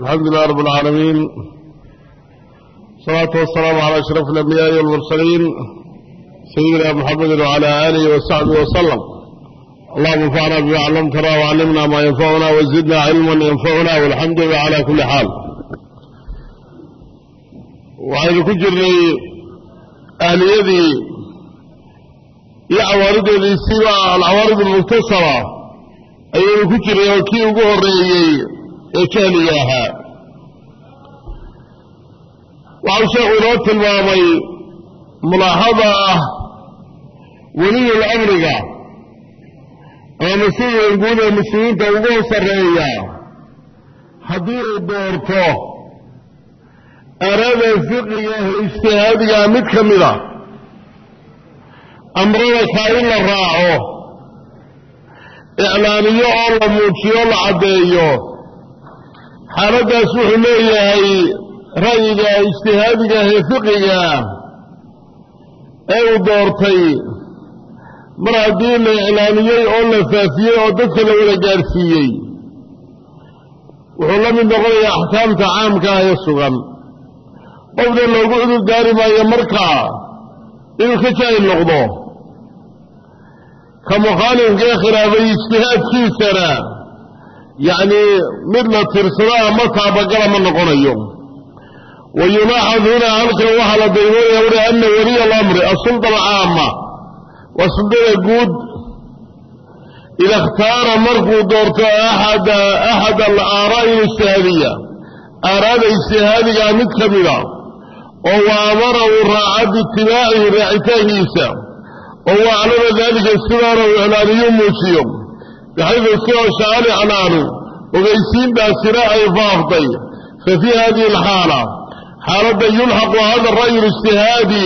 الحمد لله رب العالمين الصلاة والسلام على أشرف الأنبياء والمرسلين سيدنا محمد وعلى آله وصحبه وسلم اللهم انفعنا بما علمتنا وعلمنا ما ينفعنا وزدنا علما ينفعنا والحمد لله على كل حال وعين كجرني أهليدي يا عوارض السبع العوارض المتصلة أيها كجرني وكي وقهر ee jahliga ahaa waxau sheekhu inoo tilmaamay mulaaxada ah weliyul amriga ama mas'uulka guud ee muslimiinta ugu sarreeya haddii uu doorto arada fiqiga ijtihaadiga mid ka mida amrada kaa in la raaco iclaaniyo oo la muujiyo la caddeeyo xaaladdaas wuxuu leeyahay ra'yiga ijtihaadiga ee fiqiga ee uu doortay. Mar haddii la iclaamiyey oo la faafiyey oo dadka la wada gaadhsiiyey wuxuu la mid noqonayaa axkaamta caamka ah ee sugan. Qofna loogu cudur gaari maayo markaa inuu ka jaahil noqdo. Ka mukhaalifka ee khilaafay ijtihaadkiisana yacni mid la tirsado ama taabagala ma noqonayo. Wa yulaaxad hunaa halkan waxaa la daymoonaya uri ana weliya alamri asulda alcaama waa suldada guud. Ida ikhtaara markuu doorto axada axad alaaraa'i ijtihaadiya aaraada ijtihaadigaa mid ka mida oo wa amara uu raaca biitibaacihi raacitaankiisa. Oo wa aclama daalika sidaana muujiyo baxaydu sidoo shaali canaanu ogeysiintaasina ay faaftay fa fii hadihi alxaala xaaladda yulxaqu hada ra'yu lijtihaadi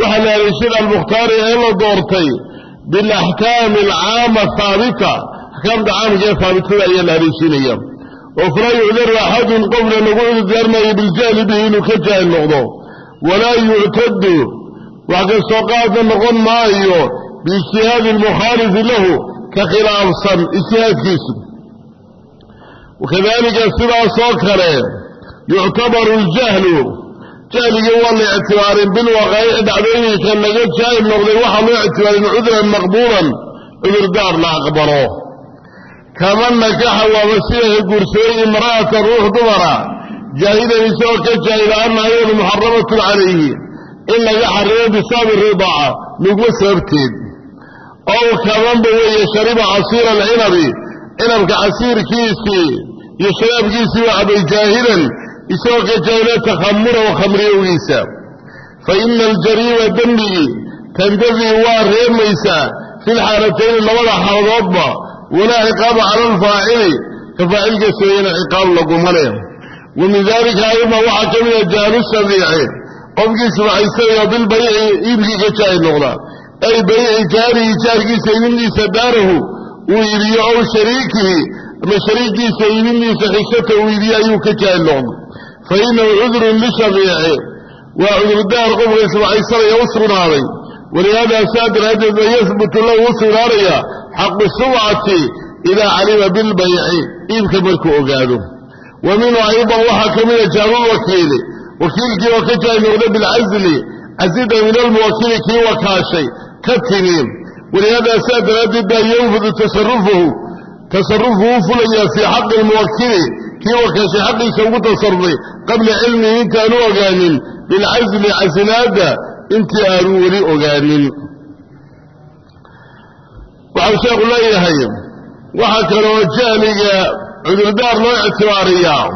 waxaa la haleeshada almukhtaari ee la doortay bialaxkaami alcaama haabita axkaamta caamka ee haabitada ayaa la haleeshinaya oo falaa yucdaru axadun qofna lagu cudurdaarmaayo biljahli bihi inuu ka jaahil noqdo. Walaa yuctadu wax kastoo qaadna noqon maayo biijtihaadi almukhaalifi lahu ka khilaafsan ijtihaadkiisu wakadalika sidaasoo kale yuctabaru ljahlu jahligii waa la ictibaarin bilwaqaa'ici dhacdooyinka laga jaahil noqday waxaa loo ictibaarin cudran maqbuulan cudurdaar la aqbalo. Kaman nakaxa waaba sida ka guursaday imra'ata ruux dumara jaahidan isagoo ka jaahila annaha iyadu muxaramatun calayhi in laga xarimo bisaabi ridaaca nugma sababteed ow kamanba weeye shariba casiira alcinabi cinabka casiirkiisii iyo sharaabkiisii waa cabay jaahilan isagoo ka jaahila takhamurahu khamriyowgiisa. Fa ina aljariima dembigii tandafii waa reemaysaa fi lxaalatayni labada xaaladoodba walaa ciqaaba cala alfaacili ka faacilka sooyana ciqaab laguma leh. Wa min dalika ayma waxaa ka mida jahlu sabiici qofkii subaxaysanaya bilbayci iibkii ka jaahil noqda ay bayci jaarihi jaarkiisa iibindiisa daarahu uu iibiyo ow shariikihi ama shariikiisa iibindiisa xishata uu iibiyo ayuu ka jaahil noqdo fa inahu cudrun lishafiici waa cudurdaar qofka isbaxaysanaya u sugnaaday walihaadaa saa daraaddeed ba yahbutu lahu u sugnaanaya xaqu subcati idaa calima bilbayci iibka markuu ogaado wa minhu aydan waxaa ka mida jaarulwakiili wakiilkii oo ka jaahil noqda bilcasli casida min almuwakili kii wakaashay ka timi walihaadaa saa daraaddeed baa yanfudu tasarufuhu tasarufu u fulayaa fii xaqi almuwakili kii wakaashay xaqiisa ugu tasarufay qabla cilmihi intaanu ogaanin bilcasli casilaadda intii aanu weli ogaanin. Waxau sheekhu leeyahay waxaa kaloo jahliga cudurdaar loo ictibaariyaa.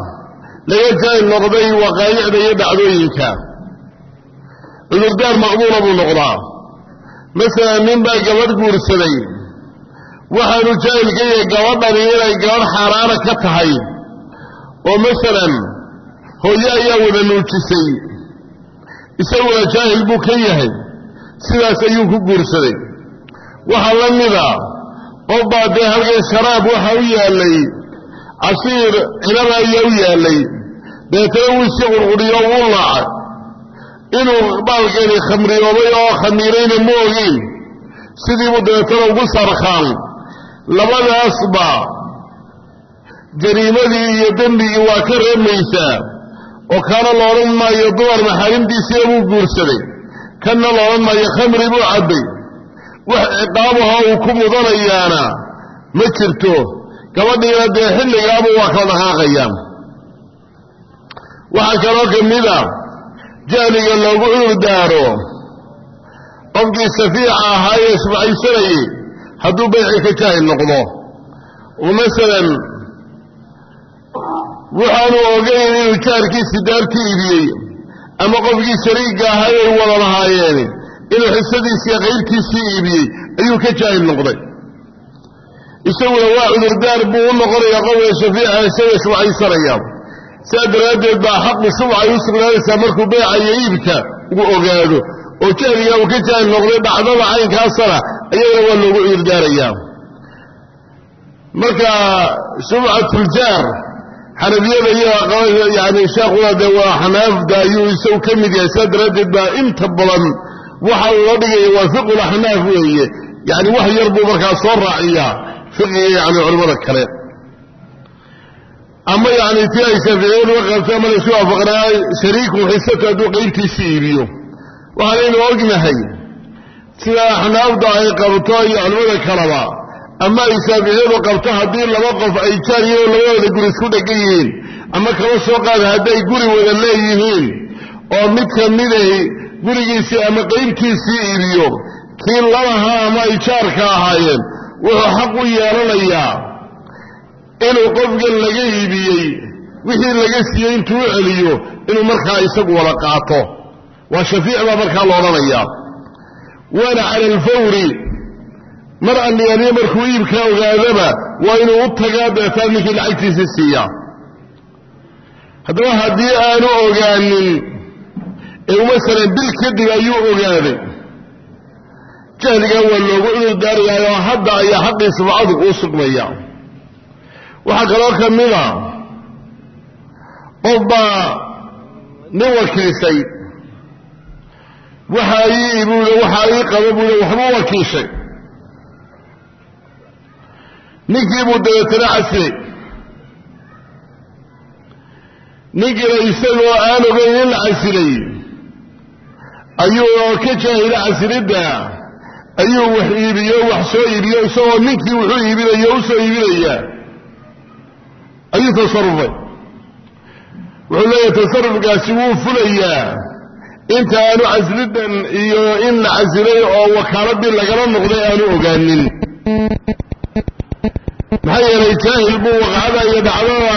Laga jaahil noqday waqaayicda iyo dhacdooyinka. Cudurdaar maqbuula buu noqdaa masalan nin baa gabadh guursaday. Waxaanu jaahil ka yahay gabadhani inay gabadh xaaraana ka tahay. Oo masalan hooyo ayaa wada nuujisay. Isaguna jaahil buu ka yahay. Sidaas ayuu ku guursaday. Waxaa la mida qof baa dee halkan sharaab waxa u yaallay. Casiir cinaba ayaa u yaallay. Deetana wuu iska qurqudhiyo wuu laacay inuu baalkeeni khamriyoobay oo khamiirayna ma ogiin. Sidiibuu dabeetana ugu sarkaan labadaasba jariimadii iyo dembigii waa ka reemaysaa. Oo kaana la odhan maayo dumar maxaarimtiisiina buu guursaday. Kanna la odhan maayo khamri buu cabbay. Wax ciqaabaha uu ku mudanayaana ma jirto. Gabadhiina dee xilligaaba waa kala dhaqaaqayaan. Waxaa kaloo ka mid a jahliga loogu cudur qofkii safiixa ahaa ee isbacaysanayay hadduu bayci ka jaahil noqdo. Oo masalan waxaanu ogayn inuu jaarkiisi daarti iibiyey ama qofkii shariigga ahaa ay wada lahaayeen inuu xisadiisiiyo qaybtiisii iibiyey ayuu ka jaahil noqday. Isaguna waa cudurdaar buu u noqonayaa qofka shafiica isaga shubcaysanaya sidaa daraaddeed baa xaqu shubcay u sugnaanaysaa markuu iyo iibka uu ogaado. Oo jahliga uu ka jaahil noqday dhacdada caynkaasana ayagana waa loogu cudurdaarayaa marka shubcatuljaar xanafiyada iyo yani sheekhuna dee waa xanaafda ayuu isagu ka mid yahay. Sidaa daraaddeed baa inta badan waxa uu la dhigaya waa fiqul axnaaf weeye. Yani wax yar buu markaa soo raaciyaa fiqiga yani culimmada kale ama yani tii ay shaaficiyadu ka qabta ama laysu waafaqnaa shariiku xisatu hadduu qaybtiisii iibiyo. Waxaanaynu ognahay sida axnaafda ay qabto iyo culimmada kaleba. Ama ay shaaficiyadu qabto haddii laba qof ay jaariyo labadooda guri isku dhegan yihiin ama kaba soo qaada hadday guri wada leeyihiin oo mid ka miday gurigiisii ama qaybtiisii iibiyo kii labahaa ama ay jaarka ahaayeen wuxuu xaq u yeelanayaa inuu qofkan laga iibiyey wixii laga siiyey intuu u celiyo inuu markaa isagu wada qaato. Waa shafiic baa markaa la odhanayaa. Waana cala alfawri mar alliyaaniyo markuu iibkaa ogaadaba waa inuu u tagaa deetaan ninkii lacagtiisii siiyaa haddaba haddii aanu ogaanin ee masalan bil kadib ayuu ogaaday. Jahligaa waa loogu cudur daarayaa oo hadda ayaa xaqii sufcadu uu sugmaya waxaa kaloo ka mida qof baa nin wakiishay waxaa ii ibuule waxaa ii qaba buule waxbuu wakiishay. Ninkii buu dabeetana casiyey ninkiina isagoo aan ogeyn in la casilay ayuu ka jaahila casilidda ayuu wax iibiyo wax soo iibiyo isagoo ninkii wuxuu iibinayo u soo iibinaya ayuu tasarufay. Wuxuu leeyahay tasarufkaasi wuu fulayaa. Inta aanu casiliddan iyo in la casilay oo wakaaladii lagala noqday aanu ogaanin. Maxaa yeelay jaahil buu waqacada iyo dhacdada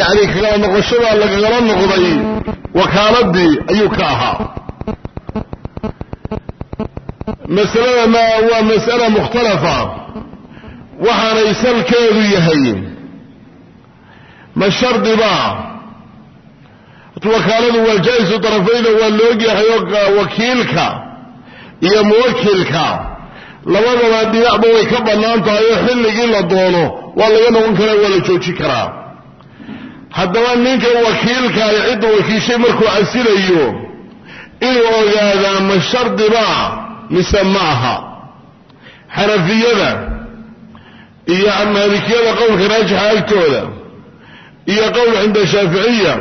yani kagala noqoshada lagagala noqday wakaaladii ayuu ka ahaa. Masaladana waa mas'ala mukhtalafa waxaanay salkeedu yahay ma shardi baa wakaaladu waa jaa'isu darafayda waa loogyahay oo wakiilka iyo muwakilka labadaba dhinacba way ka bannaan tahay oo xilligii la doono waa laga noqon karaa waa la joojin karaa. Haddaba ninka wakiilka ay cidda wakiishay markuu casilayo inuu ogaadaa ma shardibaa mise ma aha? Xanafiyada iyo maalikiyada qowlka raajixa agtooda iyo qowl cinda shaaficiya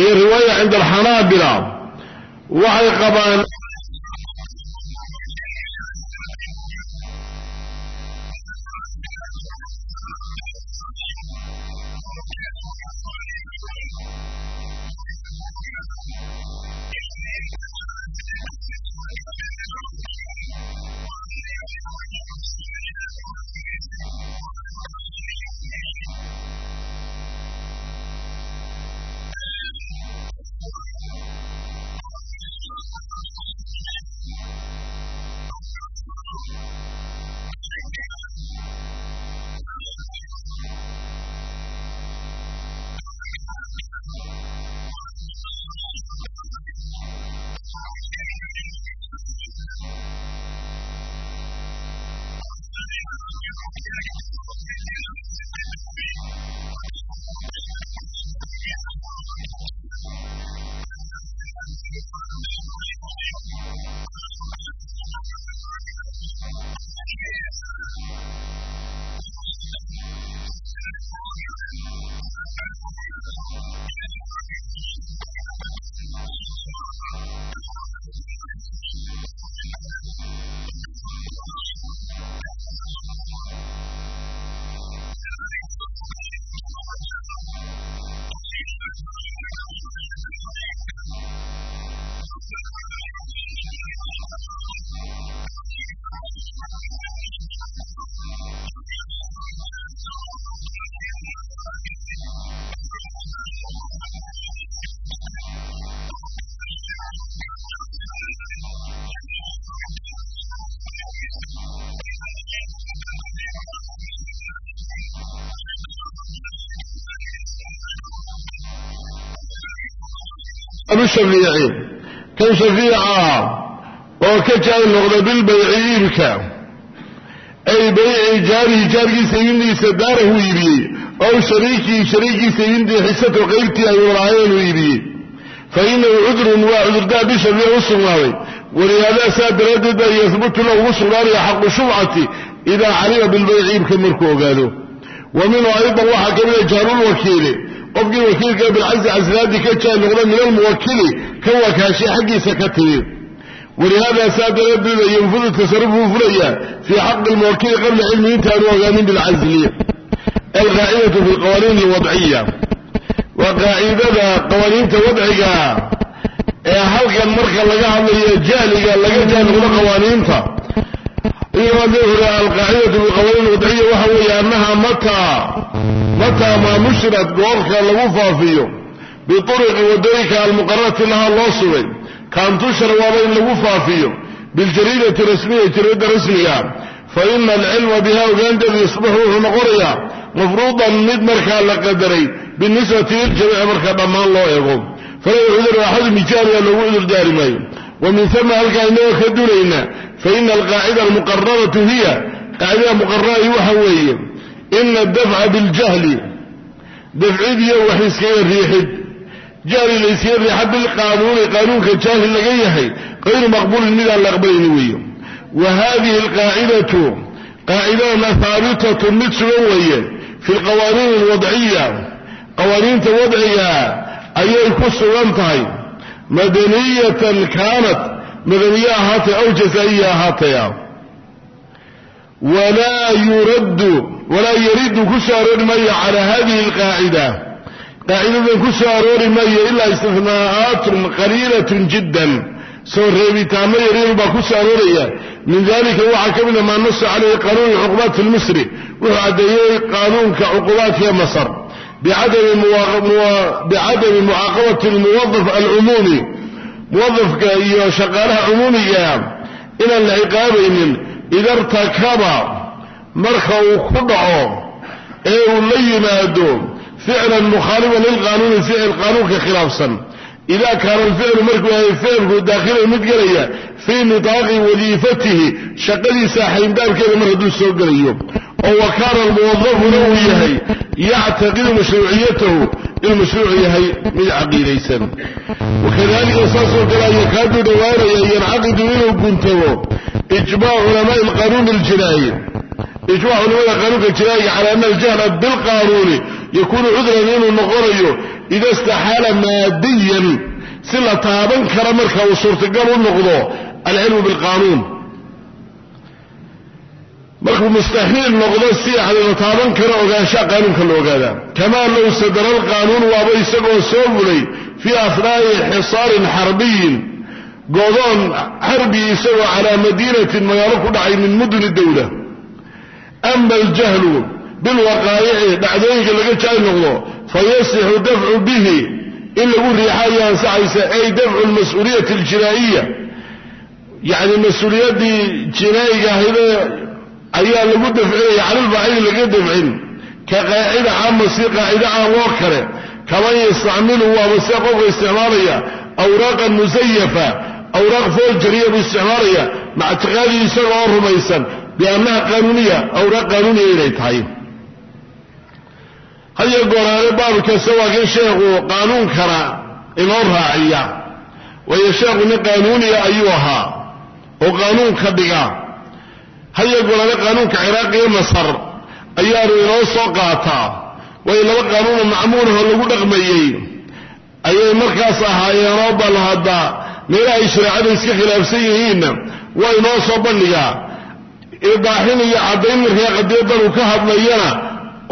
iyo riwaaya cinda alxanaabila waxay qabaan shafiici kan shafiica oo ka jaari noqda bilbayci iibka ay bayci jaarihi jaarkiisa iibindiisa daarahu iibiyey ow shariikihi shariikiisa iibindii xisato qaybtii ay walaayeen uu iibiyey fa inahu cudrun waa cudurdaar bishafiici u sugnaaday. Walihaadaa saa daraaddeed baa yahbutu ugu sugnaanaya xaqu shufcati idaa calima bilbayci iibka markuu ogaado. Wa aydan waxaa ka mida jaarulwakiili qofkii wakiilka bilcasi casraadi ka jaay noqda min almuwakili ka wakaashay xaggiisa ka timi. Walihaada saa daraaddeeda yanfudu tasarufuu fulayaa fii xaqi lmuwakili qabla cilmi intaanu ogaanin bilcasli alqaacidatu fi lqawaaniin alwadciya waa qaacidada qawaaniinta wadciga ee halkan marka laga hadlayo jahliga laga jaay noqdo qawaaniinta alqaacidatu fi qawaaniin alwadciya waxa weeye annaha mataa mataa maa nushrat goorka lagu faafiyo. Biuruqi waddooyinka almuqararati lahaa loo sugay. Kaan tushra waaba in lagu faafiyo. Biljariidati rasmiya jariidda rasmiga. Fa ina alcilma biha ogaanteedu yusbaxu wuxuu noqonayaa mafruudan mid markaa la qadaray. Binisbati liljamiici marka dhammaan loo eego. Fala yucdaru axadu mijaaniya loogu cudurdaari maayo. Wa min halkaa inagoo ka dulayna fa ina alqaacida almuqararatu hiya. Qaacidada muqararahi waxa weeye ina adafca biljahli dafcid iyo wax iskaga riixid jahli la iskaga riixa bilqaanuuni qaanuunka jaahil laga yahay qayru maqbuulin midaan la aqbalayni weeye wa hadihi alqaacidatu qaacidadana haabitatun mid sugan weeye fi lqawaaniin alwadciya qawaaniinta wadciga ayay ku sugan tahay madaniyatan kaanat madaniye ahaatay aw jasaa'iya ahaataya walaa yaridu ku soo aroori maayo calaa hadihi alqaacida. Qaacidadan ku soo aroori maayo ilaa istihnaa'aatun qaliilatun jiddan. Soo reebitaano yaryar baa ku soo arooraya. Min dalika waxaa ka mida maa nasa calayhi qaanuun cuqubaat lmisri wuxuu caddeeyey qaanuunka cuqubaadka masar. Bicadami mucaaqabati lmuwadaf alcumuumi muwadafka iyo shaqaalaha cumuumiga inaan la ciqaabaynin ida irtakaba marka uu ku dhaco ee uu la yimaado ficlan mukhaaliban lilqaanuuni ficil qaanuunka khilaafsan ida kaana alficlu markuu yahay ficilku daakhilan mid gelaya fii nitaaqi wadiifatihi shaqadiisa xayndaabkeeda mar hadduu soo gelayo oo wa kaana almuwadafuna uu yahay yactaqidu mashruuciyatahu inuu mashruuc yahay mid caqiidaysan wakadalika saasoo kale ayakaadu dhowaanaya yancaqidu inuu guntabo ijmac culamaai alqanuuni aljinaayi ijmac culamada qaanuunka jinaayiga cala ana aljahla bilqaanuuni yakuunu cudran inuu noqonayo ida istaxaala maadiyan si la taaban kara marka uu suurtagal u noqdo alcilmu bilqaanuun. Markuu mustaxiil noqdo si yani la taaban karo ogaanshaa qaanuunka la ogaada kamaa low sadara alqaanuun waaba isagoo soo fulay fii afnaa'i xisaarin xarbiyin godoon xarbi isagoo calaa madiinatin magaalo ku dhacay min muduni dowla ama aljahlu bilwaqaa'ici dhacdooyinka laga jaay noqdo fayasixu dafcu bihi in lagu riixa ayaa ansaxaysa ay dafcu lmas-uuliyati aljinaa'iya. Yacni mas'uuliyaddii jinaa'iga ahayde ayaa lagu dafcinaya canilfaacili laga dafcin. Ka qaacida caama si qaacide caam oo kale kaman yastacmilu waaba sia qofka isticmaalaya awraaqan musayafa awraaq foljariya buu isticmaalaya maca ictiqaadii isaga oo rumaysan biannaha qaanuuniya awraaq qaanuuniya inay tahay hadiyo gooraane baabu kasta waa kan sheekhu qaanuunkana inoo raaciya. Waayo sheekhu nin qaanuuniya ayuu ahaa oo qaanuunka dhiga. Hadiyo gooraane qaanuunka ciraaq iyo masar ayaanu inoo soo qaataa waayo laba qaanuuna macmuulahoo lagu dhaqmayey. Ayay markaas ahaayeenoo bal hadda meelaha ay shareecada iska khilaafsan yihiinna waa inoo soo bandhigaa idaaxin iyo caddayn markaa qadiyadan uu ka hadlayana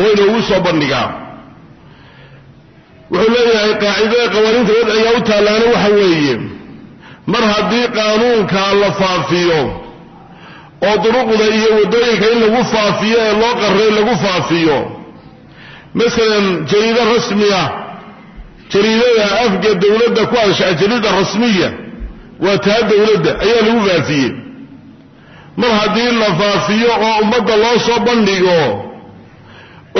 oo inoogu soo bandhigaa wuxuu leeyahay qaacidada qawaaniinta wadciga u taallaana waxa weeye mar haddii qaanuunka la faafiyo oo duruqda iyo waddooyinka in lagu faafiyo ee loo qarray lagu faafiyo masalan jariido rasmiya jariidada afga dowladda ku anshaca jariida rasmiya waa taa dowladda ayaa lagu faafiyey mar haddii la faafiyo oo ummadda loo soo bandhigo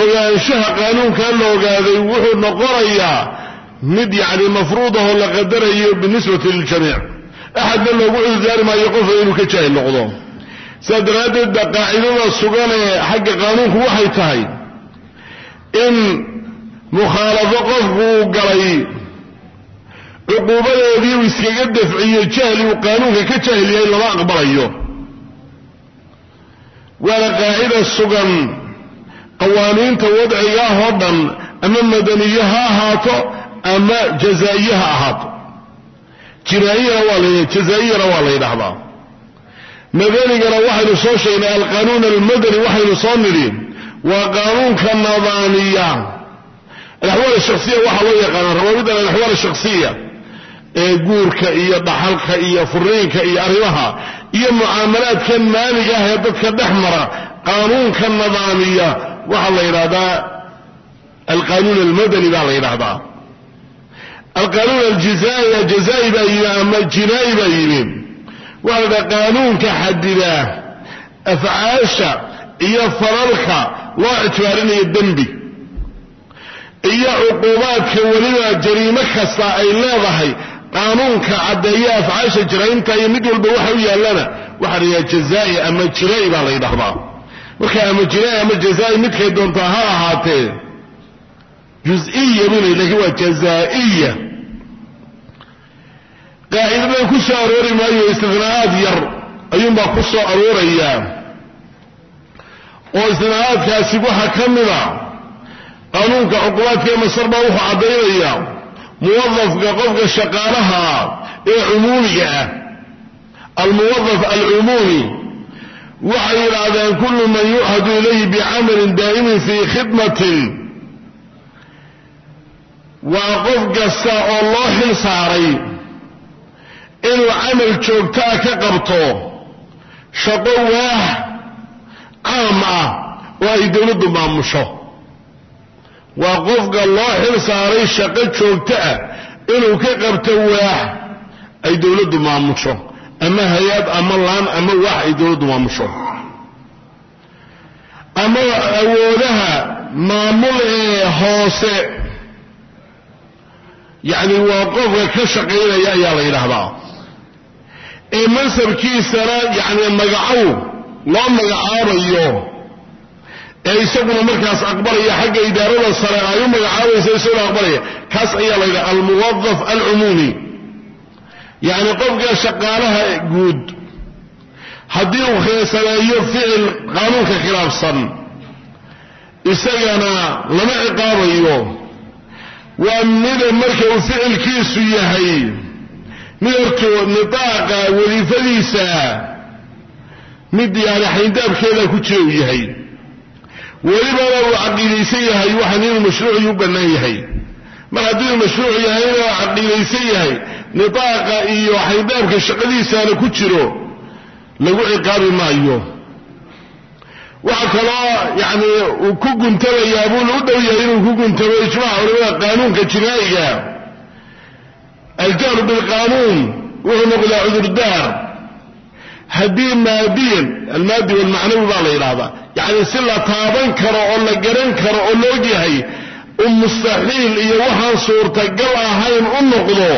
ogaanshaha qaanuunkaa la ogaaday wuxuu noqonayaa mid yacni mafruudahoo la qadarayo binisbati liljamiic axadna loogu cudurdaari maayo qofka inuu ka jaahil noqdo. Sidaa daraaddeed ba qaacidada sugan ee xagga qaanuunku waxay tahay in mukhaalafo qofku uu galay cuquubadeedii uu iskaga dafciyo jahli uu qaanuunka ka jaahil yahay lama aqbalayo. Waana qaacida sugan qawaaniinta wadcigaah oo dhan ama madaniye ha ahaato ama jazaa'iye ha ahaato. Jinaayana waa la yidhahdaa madanigana waxaynu soo sheegnay alqaanuun almadani waxaynu soo nidhi waa qaanuunka nadaamiya alaxwaal shaksiya waxaa loo yaqaana rawaabidan alaxwaal shaksiya ee guurka iyo dhaxalka iyo furiinka iyo arrimaha iyo mucaamalaadkan maaliga ah ee dadka dhex mara qaanuunka nadaamiya waxaa la yidhahdaa alqaanuun almadani baa la yidhahdaa alqaanuun aljazaaya jazaa'i baa yimi ama jinaa'i baa yimi waxaa la yidhaha qaanuunka xadida afcaasha iyo falalka loo ictibaarinayo dembi. Iyo cuquubaadka weliba jariimo kasta ay leedahay. Qaanuunka caddeeya afcaasha jaraynta iyo mid walba waxa u yaallana waxaa la yidhaha jazaa'i ama jinaa'i baa la yidhahdaa marka ama jinaa'i ama jazaa'i midkay doontaa ha ahaatee jus-iya bunay lakiin waa jazaa'iya. Qaacidadan ku soo aroori maayo istinaa'aad yar ayuunbaa ku soo aroorayaa oo istinaa'aadkaasi waxaa ka mida qaanuunka cuqubaadka ee masar baa wuxuu caddaynaya muwadafka qofka shaqaalaha ee cumuumiga ah. Almuwadaf alcumuumi waxay yidhaahdeen kullu man yuchadu ilayhi bicamalin daa'imin fii khidmatin. Waa qof kasta oo loo xil saaray inuu camal joogtaa ka qabto shaqo waax caam ah oo ay dowladdu maamusho. Waa qofka loo xil saaray shaqo joogto ah inuu ka qabto waax ay dowladdu maamusho ama hay'ad ama laan ama waax ay dowladdu maamusho ama awoodaha maamul ee hoose yacni waa qofka ka shaqaynaya ayaa la yidhaahdaa. Ee mansabkiisana yacni magacow loo magacaabayo ee isaguna markaas aqbalaya xagga idaarada sare ay u magacaabaysa isaguna aqbalaya kaas ayaa la yidhaha almuwadaf alcumuumi yacni qofka shaqaalaha guud haddii uu sameeyo ficil qaanuunka khilaafsan isagana lama ciqaabayo. Waa mida marka uu ficilkiisu yahay mid hortoo wadiifadiisa mid yaani xayndaabkeeda ku jira uu yahay. Welibana uu caqiidaysan yahay waxaan inuu mashruucii u bannaan yahay. Mar haddii uu mashruuc yahayna caqiidaysan yahay nitaaqa iyo xayndaabka shaqadiisaana ku jiro lagu ciqaabi maayo. Waxa kaloo yacni uu ku guntamayaa buu u dhow yahay inuu ku guntamo ijmaca culamada qaanuunka jinaa'iga. Aljahlu bilqaanuun wuxuu noqdaa cudurdaar. Haddii maadiyan almaadi walmacnawi baa la yidhaahdaa yacni si la taaban karo oo la garan karo oo la ogyahay u mustaxiil iyo waxaan suurtagal ahayn u noqdo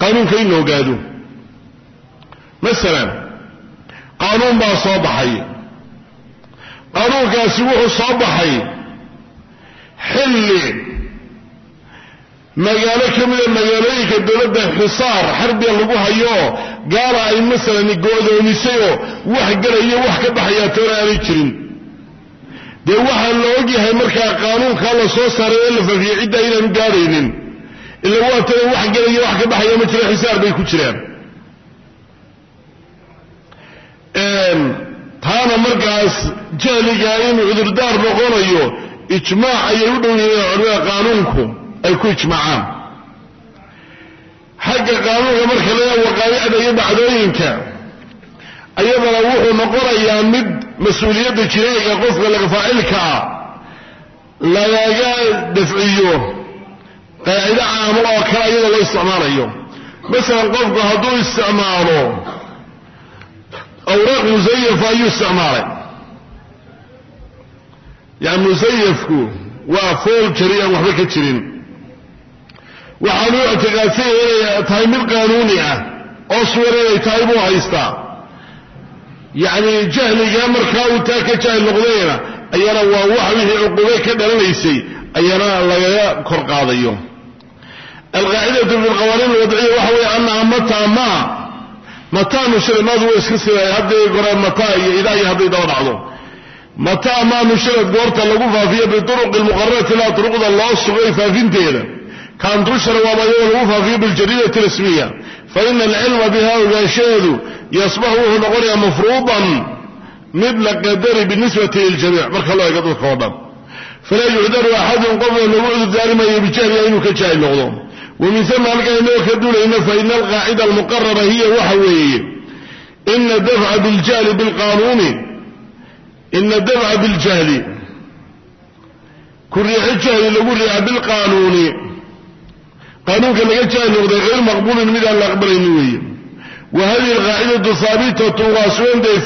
qaanuunka in la ogaado masalan qaanuun baa soo baxay qaanuunkaasi wuxuu soo baxay xilli magaalo ka mida magaalooyinka dowladda xisaar xarbiga lagu hayo gaala ay masalan go'doomisayoo wax galayo wax ka baxayaa toona aanay jirin dee waxaa la ogyahay markaa qaanuunkaa la soo saaray ee la fafiyey ciddaa inaanu gaadhaynin ila waa tana wax galayo wax ka baxaya ma jiro xisaar bay ku jiraan. Taana markaas jahligaa inuu cudurdaar noqonayo ijmaac ayay u dhow yihiin culimada qaanuunku ay ku ijmaacaan. Xagga qaanuunka marka laga waqaayicda iyo dhacdooyinka ayadana wuxuu noqonayaa mid mas'uuliyadda jinaa'iga qofka laga faacilka ah lagaga dafciyo qaacido caamo oo kale iyadoo loo isticmaalayo. Masalan qofku hadduu isticmaalo awraaq musayafa ayuu isticmaalay. Yani musayafku waa fool jari aan waxba ka jirin. Waxaanu ictiqaadsanya inay tahay mid qaanuuni ah oo sugan inay tahay buu haystaa. Yacni jahliga markaa uu taa ka jaahil noqdayna ayana waa wax wixii cuqube ka dhalanaysay ayana lagaga kor qaadayo alqaacidatu fi lqawaaniin alwadciya waxa weeye annaha mataa ma. Mataa nushiramaadu way iska sida hadday gore mataa iyo idaa iyo hadday daba dhacdo. Mataa maa nushirad goorta lagu faafiyo biuruqi lmuqararati ilaa turuqda loo sugay faafinteeda. Kaan waaba iyadoo lagu faafiyo biljariidati rasmiya. Fa ina alcilma biha ogaanshaheedu yasbaxu wuxuu noqonayaa mafruudan mid la qadari binisbati liljamiic marka loo eego dadka oo dhan. Falaa yucdaru axadun qofna lagu cudurdaarimayo bijahliha inuu ka jaahil noqdo wamin uma halkaan inagoo ka faina alqaacida almuqarara hiya waxa weeye ina dafca biljahli bilqaanuuni ina dafca biljahli ku riixo jahli lagu riixa bilqaanuuni qaanuunka laga jaahil noqday hayr maqbuulin mid aan la aqbalayni weeye wa hadihi alqaacidatu haabitatu waa sugantay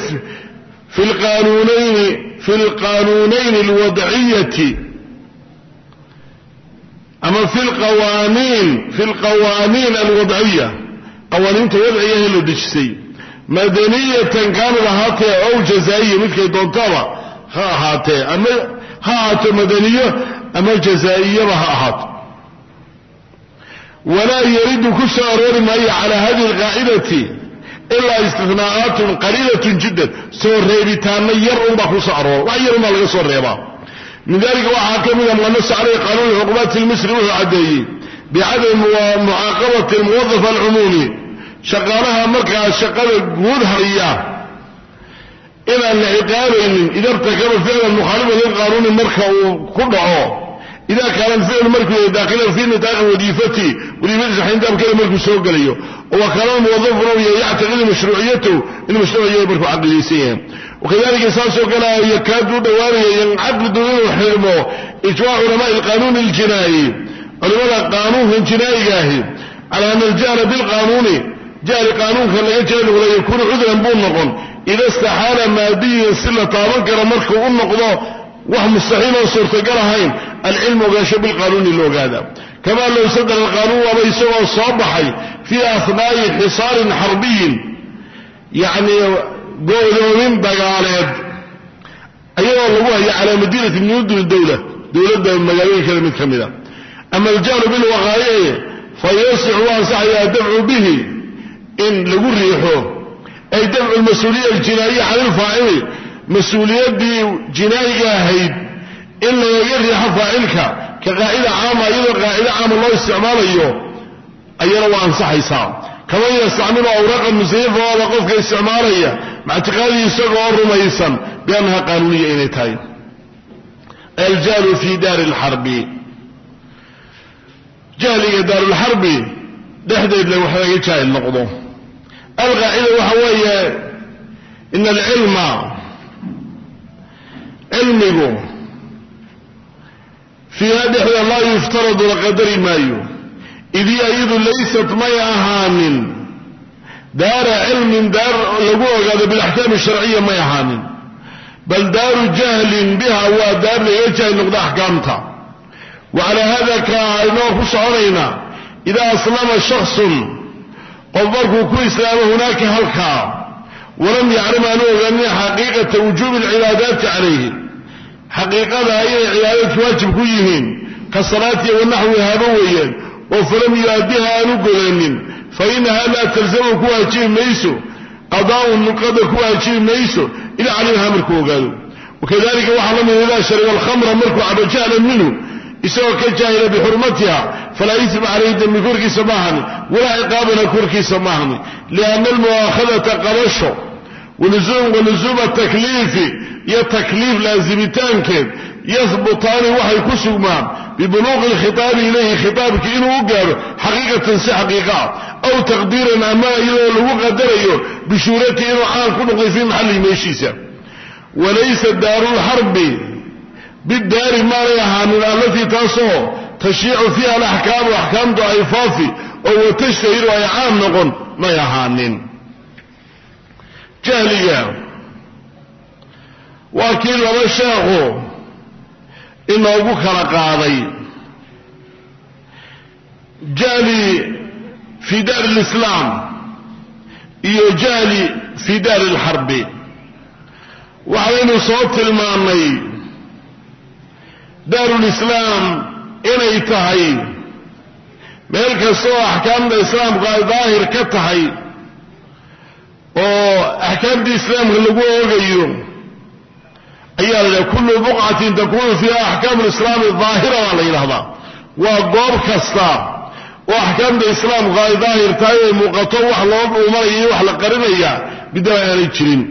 fi lqaanuunayni fi lqaanuunayni alwadciyati ama fi lqawaaniin fi lqawaaniin alwadciya qawaaniinta wadcigahe la dejisay madaniyatan kaanad ahaatee ow jazaa'iya midkay doontaba ha ahaatee ama ha ahaato madaniyo ama jazaa'iyaba ha ahaato. Walaa yaridu ku soo aroori maayo calaa hadihi alqaacidati ilaa istinaa'aatun qaliilatun jiddan. Soo reebitaanna yar unbaa ku soo aroora wax yar unbaa laga soo reebaa min dalika waxaa ka mida manasa caleyhi qaanuun xuquubaati lmisri wuxuu caddeeyey bicadami mucaaqabati almuwadaf alcumuumi shaqaalaha markaa shaqada guud haya inaan la ciqaabaynin ida irtakaba ficlan mukhaalifan lilqaanuuni marka uu ku dhaco ida kaana alficlu markuu yahay daakilan fii nitaaqi wadiifati wadiifadiisa xayndaabkeeda markuu soo gelayo wa kaana muwadafuna yactaqidu mashruuciyatahu in mashruuc markuu caqidaysan yahay wakadalika saasoo kale yakaadu u dhowaanaya yancaqidu inuu xirmo ijmac culamaai alqaanuuni aljinaayi culimada qaanuunkan jinaayiga ahi cala ana aljahla bilqaanuuni jahli qaanuunka laga jahli noqdo yakuunu cudran buu noqon. Ida istaxaala maadiyan si la taaban karo markuu u noqdo wax mustaxiil oo suurtagal ahayn alcilmu ogaansho bilqaanuuni la ogaada kamaa low sadara alqaanuun waaba isagoo soo baxay fii ahnaa'i xisaarin xarbiyin yacni go'doomin dagaaleed. Ayadoo lagu hayo calaa madiinati mudun dowla? Dowladda magaalooyinkada mid ka mida ama aljahlu bilwaqaa'ici fa yasixu u ansaxayaa dafcu bihi in lagu riixo. Ay dafcu lmas-uuliya aljinaayiya cala ilfaacili mas'uuliyaddii jinaayiga ahayd in lagaga riixo faacilka ka qaacida caama iyadoo qaacida caama loo isticmaalayo ayana waa ansaxaysaa kaman yastacmilu awraqan musayafahooda qofka isticmaalaya mactiqaadii isagoo rumaysan biannaha qaanuuniya inay tahay. Aljahlu fi daari lxarbi jahliga daarulxarbi dhexdeedna wax laga jaahil noqdo. Alqaacida waxa weeye ina alcilma cilmigu fiiha dhexda laa yuftaradu la qadari maayo idii ayadu laysat may ahaanin. Daara cilmin daar lagu ogaado bilaxkaami sharciya may ahaanin. Bal daaru jahlin biha waa daar laga jaahil noqdo axkaamta. Wa hada ka aynoo ku soconaynaa idaa aslama shaksun qof markuu ku islaamo hunaaka halkaa walam yaclam aanu ogaanin xaqiiqata wujuubi alcibaadaati calayhi. Xaqiiqada inay cibaadaadku waajib ku yihiin ka salaatiya wanaxwi haba weeyaan oo falam yu'addiha aanu godanin fa inaha laa talzamu ku waajibi mayso qadaa'un qadar ku waajibi mayso ila calimaha markuu ogaado. Wakadalika waxaa la mid idaa shariba alkhamra markuu cabo jahlan minhu isagoo ka jaahila bixurmatiha falaa isma calayhi dembi korkiisa maahani walaa ciqaabana korkiisa maahani lianna almu'aakhadata qabasho waluzuuma takliifi iyo takliif laazimitaankeed yahbutaani waxay ku sugmaan bibuluuqi alkhitaabi ilayhi khitaabkii inuu u gaadho xaqiiqatan si xaqiiqaa aw taqdiiran ama iyadoo lagu qadarayo bishuurati inuu caan ku noqday fii maxallihi meeshiisa. Walaysa daarulxarbi bidaari maanay ahaanin allatii taasoo tashiicu fiiha alaxkaamu axkaamtu ay faafi oo watashtahiru ay caam noqon may ahaanin. Jahliga waa kii laba sheekhu inoogu kala qaaday. Jahli fii daari lislaam iyo jahli fii daari alxarbi waxaynu soo tilmaannay daarulislaam inay tahay meel kastaoo axkaamta islaamku ay daahir ka tahay oo axkaamtii islaamka lagu oogayo ayaa la yidhaha kullu buqcatin takunu fiiha axkaamu lislaami daahira baa la yidhahdaa waa goob kasta oo axkaamta islaamku ay daahir tahay ay muuqato wax loo dhuumanaya iyo wax la qarinaya bidaba aanay jirin.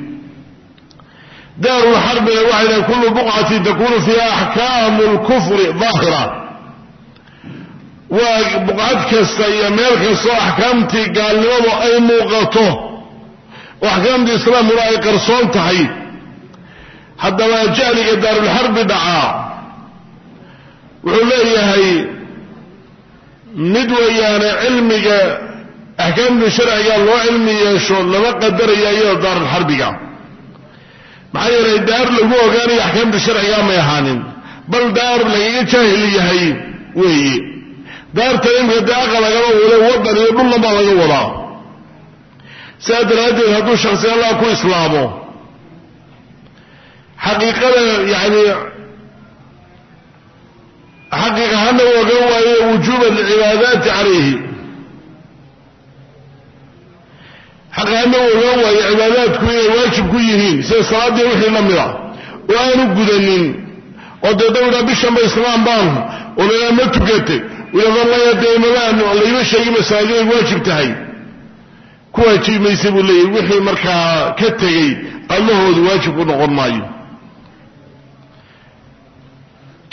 Daarulxarbina waxay dhahay kullu buqcatin takunu fiiha axkaamu lkufri daahira waa buqcad kasta iyo meel kastoo axkaamtii gaalnimadu ay muuqato oo axkaamtii islaamkuna ay qarsoon tahay haddaba jahliga daarulxarbi dhacaa. Wuxuu leeyahay mid weeyaane cilmiga axkaamta sharciga loo cilmi yeesho lama qadaraya iyadoo daarulxarbiga maxaa yeelay daar lagu ogaanayo axkaamta sharciga may ahaanin bal daar lagaga jaahil yahay weeye. Daarta imika dee aqa lagama wado waddan iyo dhulna baa laga wadaa. Sidaa daraaddeed hadduu shaksi allah ku islaamo xaqiiqada yani xaqiiq ahaana u ogan waaye wujuuba alcibaadaati calayhi. Xaq ahaana u ogaan waaye cibaadaadku inay waajib ku yihiin sida salaaddii wixii la mida oo aanu gudanin oo dee dawdha bishanba islaam baan oo lanaa ma tukatay wiladamaya dee imamaan layma sheegin masaajid waajib tahay. Ku waajibi buu leeyahy wixii markaa ka tegey allahoodu waajib ku noqon maayo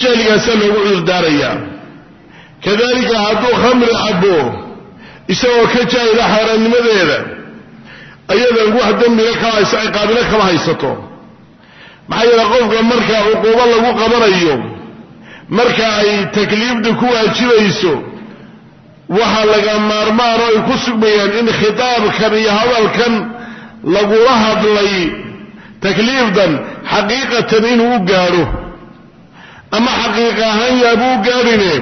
jahligaasaa loogu cudurdaarayaa kadalika hadduu khamri cabo isagoo ka jaahila xaaraannimadeeda ayadan wax dembiga kama hayso ciqaabina kama haysato. Maxaa yeele qofka marka cuquubo lagu qabanayo marka ay takliifda ku waajibayso waxaa laga maarmaan oo ay ku sugmayaan in khitaabkan iyo hadalkan lagula hadlay takliifdan xaqiiqatan inuu u gaadho ama xaqiiq ahaan yaabuu u gaadhine.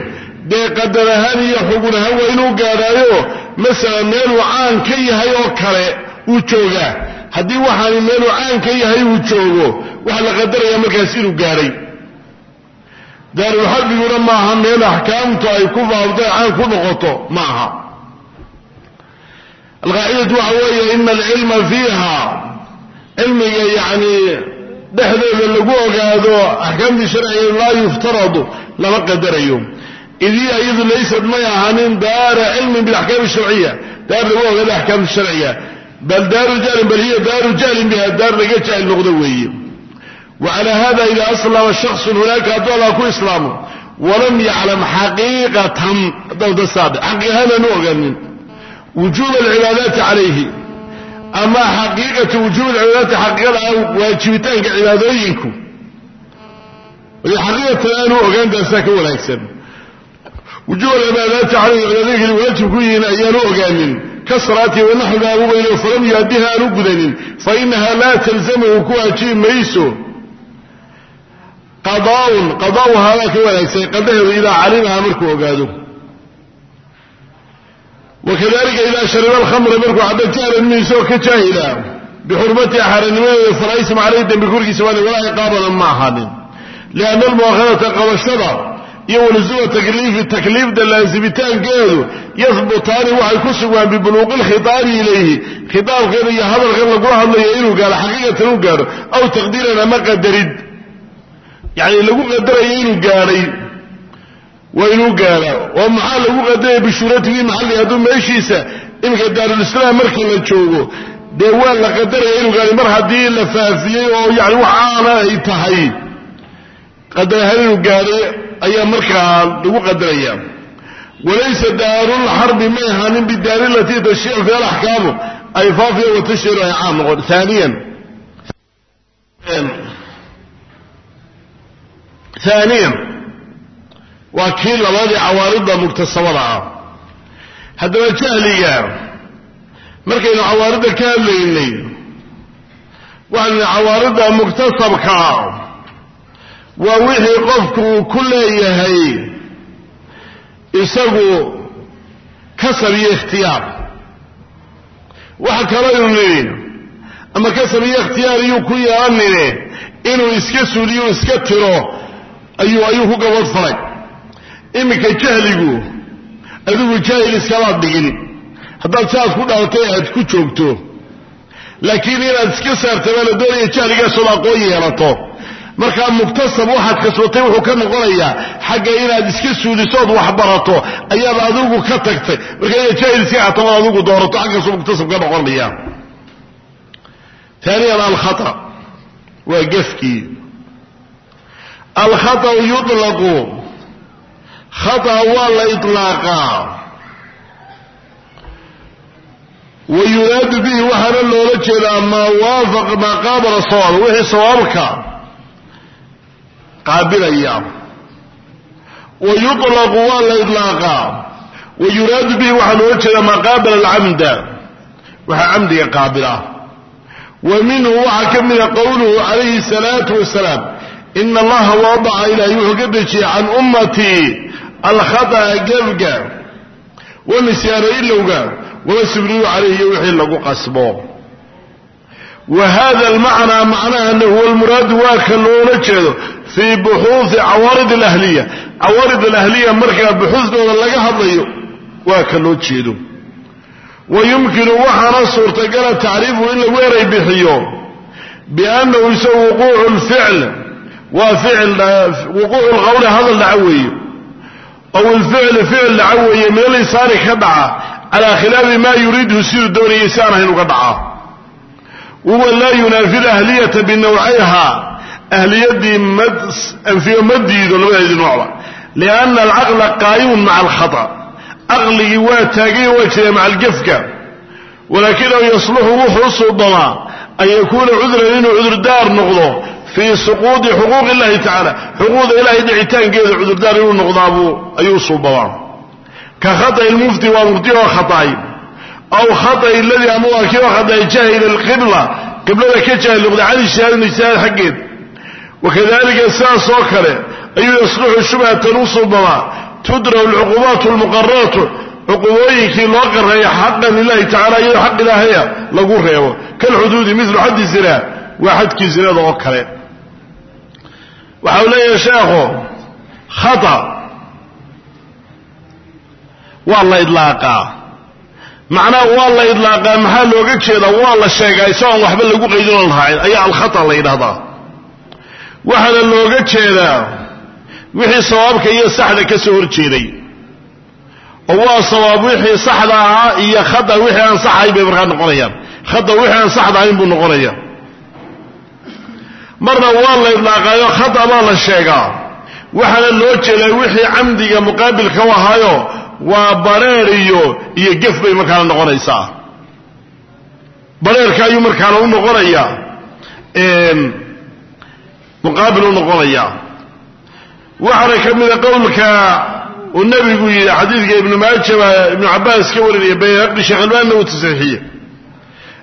Dee qadar ahaan iyo xugun ahaan waa inuu gaadhaayo. Masalan meeluu caan ka yahay oo kale uu joogaa. Haddii waxaani meeluu caan ka yahay uu joogo waxaa la qadaraya markaas inuu gaadhay. Daarulxarbiguna maaha meel axkaamtu ay ku faafto caan ku noqoto ma alqaacidatu waxa weeye ina alcilma fiiha. Cilmiga yacni dhexdeeda lagu ogaado axkaamtii sharciga laa yuftaradu lama qadarayo. Idii iyadu laysad may ahaanin daara cilmin bilaxkaam sharciya daar lagu ogaado axkaamta sharciga. Bal daaru jahlin bal hiya daaru jahlin biha daar laga jaahil noqdo weeye. Wacalaa hada ida aslama shaksun hunaaka allah ku islaamo walam yaclam xaqiiqatan dawda saabic xaqiiqahanan u oganin wujuuba alcibaadaati calayhi ama xaqiiqatu wujuub alcibaadaati xaqiiqada ah waajibitaanka cibaadooyinku. Xaqiiqatan aanu ogaantaasaa ka wanaagsan. Wujuub alcibaadaati calayhi cibaadooyinka waajib ku yihiin ayaanu ogaanin. Ka salaati wanaxwiga abubayno falam yuadiha aanu gudanin. Fainaha laa talzamahu ku waajibi mayso. Qadaaun qadaau haadaa ka wanaagsan. Qadaheedu idaa calimaha markuu ogaado wakadalika idaa shariba alkhamra markuu caba jahlan ka jaahila bixurmatiha xaaranimadeeda isma caleyhi dembi korkiisa waana walaa ciqaabana ma ahaanin lianna almuakhadata qabashada iyo walusuuma takliifi takliifda laazimitaankeedu yahbutaani waxay ku sugaan bibuluuqi lkhitaabi ilayhi khitaabkeeda iyo hadalkan lagula hadlayo inuu gaadho xaqiiqatan u gaadho aw taqdiiran ama qadarid yacni lagu qadarayo inuu gaadhay waa inuu gaadhaa. Oo maxaa lagu qadaraya bishuuratihi maxalli hadduu meeshiisa iminka daarulislaam markii la joogo? Dee waa la qadaraya inuu gaadhay mar haddii la faafiyey oo yani wax aana ay tahay qadar ahaan inuu gaadhay ayaa markaa lagu qadaraya walaysa daarulxarbi may ahaanin bidaari latii tashriicu fiha alaxkaamu ay faafiya wa tashhiru ay caam noqon. Aaniyan haaniyan waa kii labadii cawaaridda muktasabada ah. Haddaba jahliga markaynu cawaaridda ka hadlaynay waxaynu cawaaridda muktasabka ah waa wixii qofku uu ku leeyahay isagu kasab iyo ikhtiyaar. Waxa kaleynu nidhi ama kasab iyo ikhtiyaar iyuu ku yeelanine inuu iska suuliyo iska tiro ayuu ayuu ku gabad falay iminka jahligu adigu jaahil iskamaad dhigin. Haddaad siaad ku dhalatay aad ku joogto. Laakiin inaad iska saarta baa la doonaya jahligaasood aqoon yeelato. Markaa muktasab waxaad kasbatay wuxuu ka noqonayaa xagga inaad iska suulisood waxbarato ayaad adigu ka tagtay. Marka inaad jaahil iska xatabaad adigu doorato xaggaasu muktasab ka noqonaya taaniyan alkhata waa gefkii. Alkhatau yuطlaqu khata waa la iطlaaqaa wa yuraadu bihi waxaana loola jeedaa maa waafaq maa qaabala sawaab wixii sawaabka qaabilaya wa yuطlaqu waa la iطlaaqaa wa yuraadu bihi waxaa loola jeedaa maa qaabala alcamda waxaa camdiga qaabila wa minhu waxaa ka mida qowluhu calayhi الsalaatu wasalaam ina allaha wadaca ilaahay wuxuu ka dejiyey can ummatii alkhata'a gefga wanisyaana ilowga wama subriyu calayhi iyo wixii lagu qasbo. Wa hada almacnaa macnahana huwa almuraadu waa ka loola jeedo fii buxuuثi cawaarid alahliya. Cawaarid alahliya markaa buxuusdooda laga hadlayo waa ka loo jeedo. Wa yumkinu waxaana suurtagala tacriifu in lagu eray bixiyo biannahu isagu wuquucu lficl waa wuquucu lqowli hadal dhaca weeye ow ilficli ficil dhaca weeye min alisaani ka dhaca calaa khilaafi maa yuriiduhu siduu doonayay si aan ahayn uga dhaca huwa laa yunaafi lahliyata binawcayha ahliyadii anfiyo ma diido labadeedii noocba lianna alcaqla qaa'imun maca alkhata caqligii waa taagay waa jira maca algefka walaakinahu yasluxu wuxuu u suubamaa an yakuuna cudran inuu cudurdaar noqdo fii suquudi xuquuq illahi tacaala xuquuqda ilahay dhicitaankeeda cudurdaar inuu noqdaabuu ayuu suubabaa ka khaطأi lmufti waa mufti oo khaطأay aw khaطأi ladii ama waa kii oo khaطأay jahila alqibla qiblada ka jaahil noqday can ijtihaadin ijtihaad xaggeed wakadalika sidaas oo kale ayuu yasluxu shubhatan u suubamaa tudraw alcuqubaat almuqararatu cuqubooyinkii loo qareeya xaqan lilahi tacala iyadoo xaq ilaahaya lagu reebo kalxuduudi milu xaddi zinaa waa xadkii zinada oo kale waxa uu leeyahay sheekhu khata. Waa la idlaaqaa. Macnaha waa la idlaaqaa maxaa looga jeedaa? Waa la sheegaa isagoon waxba lagu qaydin oon raacin ayaa alkhata la yidhahdaa waxaana looga jeedaa wixii sawaabka iyo saxda ka soo hor jeeday. Oo waa sawaab wixii saxda ahaa iyo khata wixii aan sax bay markaa noqonayaan. Khata wixii aan saxda ahayn buu noqonaya marna waa la idlaaqaayo khata baa la sheegaa. Waxaana loo jeedaa wixii camdiga muqaabilka u ahaayo waa bareer iyo gef bay markaana noqonaysaa. Bareerka ayuu markaana u noqonayaa muqaabil u noqonayaa waxaana ka mida qowlka uu nebigu yidhi xadiidka ibnu maajaba ibnu cabaas ka warinaya bayhaqi sheekh albaanina uu tasxiixiye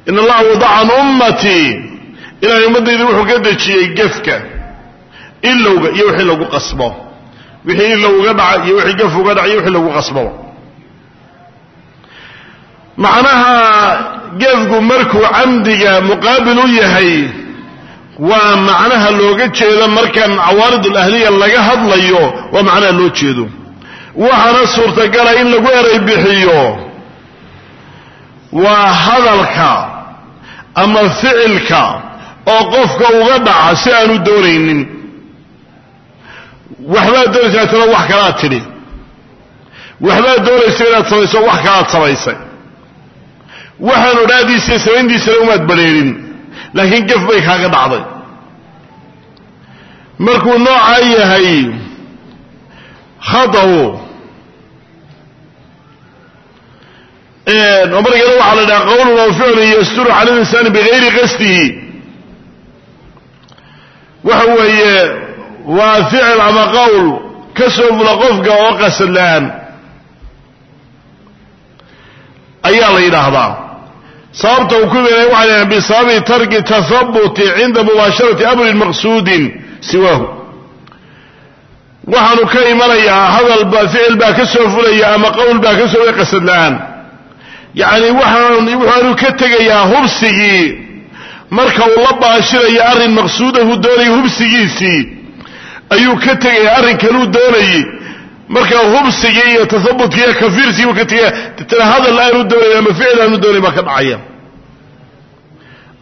in allaha wadaca can ummatii ilahay ummaddayda wuxuu ka dejiyey gefka. Ilowga iyo wixii lagu qasbo. Wixii ilow uga dhaca iyo wixii gef uga dhaca iyo wixii lagu qasbaba macnaha gefgu markuu camdiga muqaabil u yahay waa macnaha looga jeedo markan cawaarid alahliya laga hadlayo waa macnaha loo jeedo. Waxaana suurtagala in lagu eray bixiyo. Waa hadalka ama ficilka oo qofka uga dhaca si aanu doonaynin. Waxbaad doonaysa tana wax kalaad tidhi. Waxbaad doonaysa inaad samayso wax kalaad samaysay. Waxaan odhaadiisa samayntiisana umaad badrheerin laakiin gef bay kaaga dhacday. Markuu noocaa yahay khadaw oo markeeda waxaa la dhaha qowlun aw ficlun yasturu cala linsaani bigayri qasdihi waxa weeye waa ficil ama qowl ka soo fula qofka oo qasad la'aan ayaa la yidhaahdaa. Sababta uu ku beenay waxay dhahen bisababi tarki tahabuti cinda mubaasharati amrin maqsuudin siwaahu. Waxaanu ka imanayaa hadalba ficil baa ka soo fulaya ama qowl baa ka soo qasad la'aan yacni waxaan waxaanu ka tegayaa hubsigii marka uu la baashirayo arrin maqsuudahu doonaya hubsigiisii ayuu ka tegayaa arrinkanuu doonayey marka hubsigii iyo tahabutkii iyo kafiirsigii buu ka tegaya tana hadal aanu doonayn ama ficil aanu doonayn baa ka dhacaya.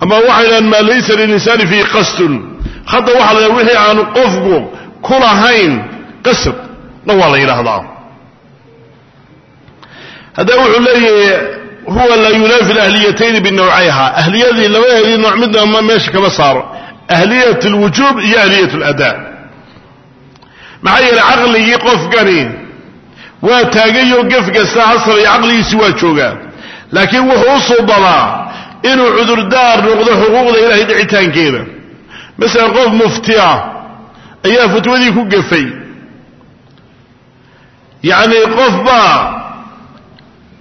Ama waxay dhahaan maa laysa lilinsaani fiihi qasdun. Hadda waxa la wixii aanu qofku ku lahayn qasad na waa la yidhaahdaa. Haddaba wuxuu leeyahay huwa laa yunaafi alahliyatayni binawcayha. Ahliyadii labadeedii nooc midna ma meesha kama saaro. Ahliyat alwujuub iyo ahliyat aladaa maxaa yeelay caqligii qofkani waa taagayo gef kasta hasabay caqligiisi waa joogaa. Laakiin wuxuu u suubadaa inuu cudurdaar noqdo xuquuqda ilaahay dhicitaankeeda. Masalan qof mufti ah ayaa fatwadii ku gefay. Yacni qof baa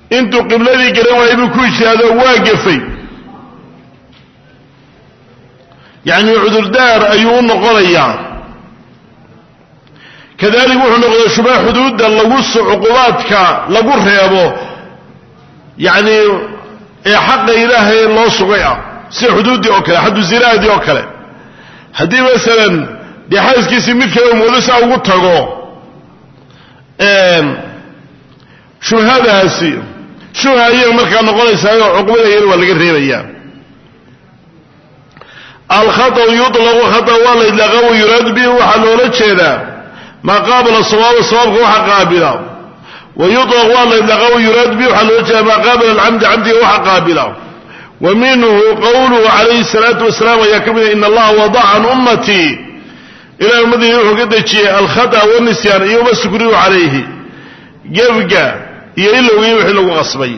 intuu qibladii garan waayay buu ku ijtihaado waa gefay. Yacni cudurdaar ayuu u noqonayaa. Kadalik wuxuu noqday shubaa xuduudda lagu cuqubaadka lagu reebo. Yacni ee xaqa ilaahay loo sugay ah sida xuduuddii oo kale xaddu zinaadii oo kale. Haddii masalan dee mid kale moodo saa ugu tago shubhadaasi shubha ayay markaa noqonaysaayo cuqubadayana waa laga reebayaa alkhatau yuطlaqu khata waa la idlaaqa wa yuraadu bihi waxaa loola jeedaa maa qaabala sawaaba sawaabka waxa qaabila wa yuطlaq waa la idlaaqa wa yuraadu bihi waxaa loola jeedaa maa qaabala alcamdi camdiga waxa qaabila wa minhu qowluhu calayhi الsalaatu wasalaam ayaa ka mida in allaha wadaca can ummatii ilahay ummaddiina wuxuu ka dejiyey alkhata wanisyaan iyo ma sukriyu calayhi gefga iyo ilowgii wixii lagu qasbay.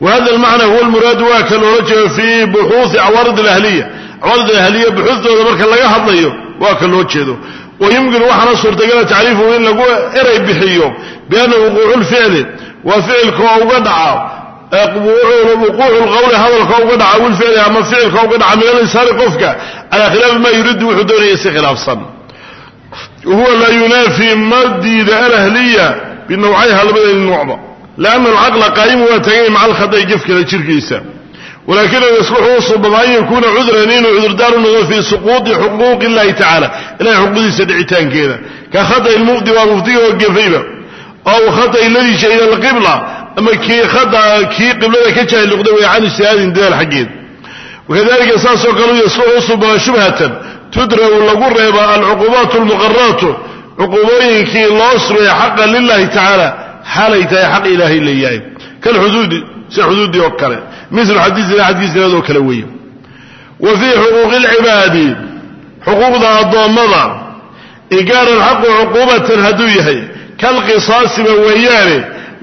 Wa hada almacna huwa almuraadu waa ka loola jeedo fii buxuuثi cawaarid alahliya. Cawaarid alahliya buxuuثdooda marka laga hadlayo waa ka loo jeedo. Wa yumkinu waxaana suurtagala tacriifuhu in lagu eray bixiyo bianna wuquucu lficli waa ficilka oo uga dhaca wuquucu lqowli hadalka uga dhaca wilficli ama ficilka uga dhaca min alinsaani qofka calaa khilaafi ma yuriidu wuxuu doonaya si khilaafsan. Huwa laa yunaafi ma diida alahliya binawcayha labadeedi nuucba lianna alcaqla qaa'imu waa tagay maca alkhada'i gefkala jirkiisa walakinahu yasluxu u subama an yakuuna cudran inuu cudurdaaru noqdo fii suquuطi xuquuqi illahi tacala ilahay xuquuqdiisa dhicitaankeeda ka khada'i lmufdi waa muftiga oo gefayba ow khada'i ladii shahida alqibla ama kii khada kii qiblada ka jaahil noqday way can ijtihaadin dadaal xaggeed wakadalika saasoo kale yasluxu u subama shubhatan tudragu lagu reeba alcuqubaat lmuqaraatu cuquubooyinkii loo sugaya xaqa lilahi tacaala xaalay tahay xaq ilaahay leeyahay kalxuduudi sida xuduuddii oo kale. Mil xadiisina xadkiisinaad oo kale weeye. Wa fii xuquuqi lcibaadi xuquuqda addoommada igaara alxaqu cuquubatan hadduu yahay kalqisaasiba weeyaane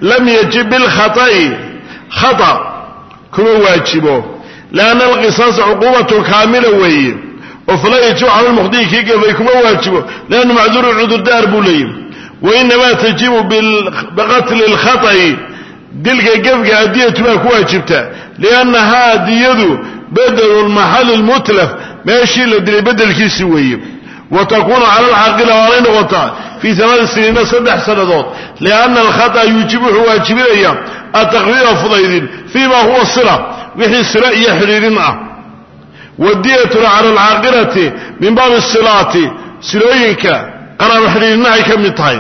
lam yajib bilkhata'i khata kuma waajibo. Lianna alqisaasa cuquubatun kaamila weeye. Oo falaa yajibu cala lmukhdi'i kii gafay kuma waajibo. Liannu macduurun cudurdaar buu leeyahy wainamaa tajibu biqatli اlkhata'i dilka gefga adiyatu baa ku waajibta liannahaa diyadu bedelu lmaxali lmutlaf meeshii la dilay bedelkiisi weeye wa takuunu cala alcaaqila waanay noqotaa fii amaani siniina saddex sannadood lianna alkhata yuujib wuxuu waajibinaya ataqriira fudaydin fii ma huwa sila wixii sila iyo xidhiidhin ah wadiyatuna cala alcaaqilati min baabi silaati silooyinka qaraabo xidhiidhinahay ka mid tahay.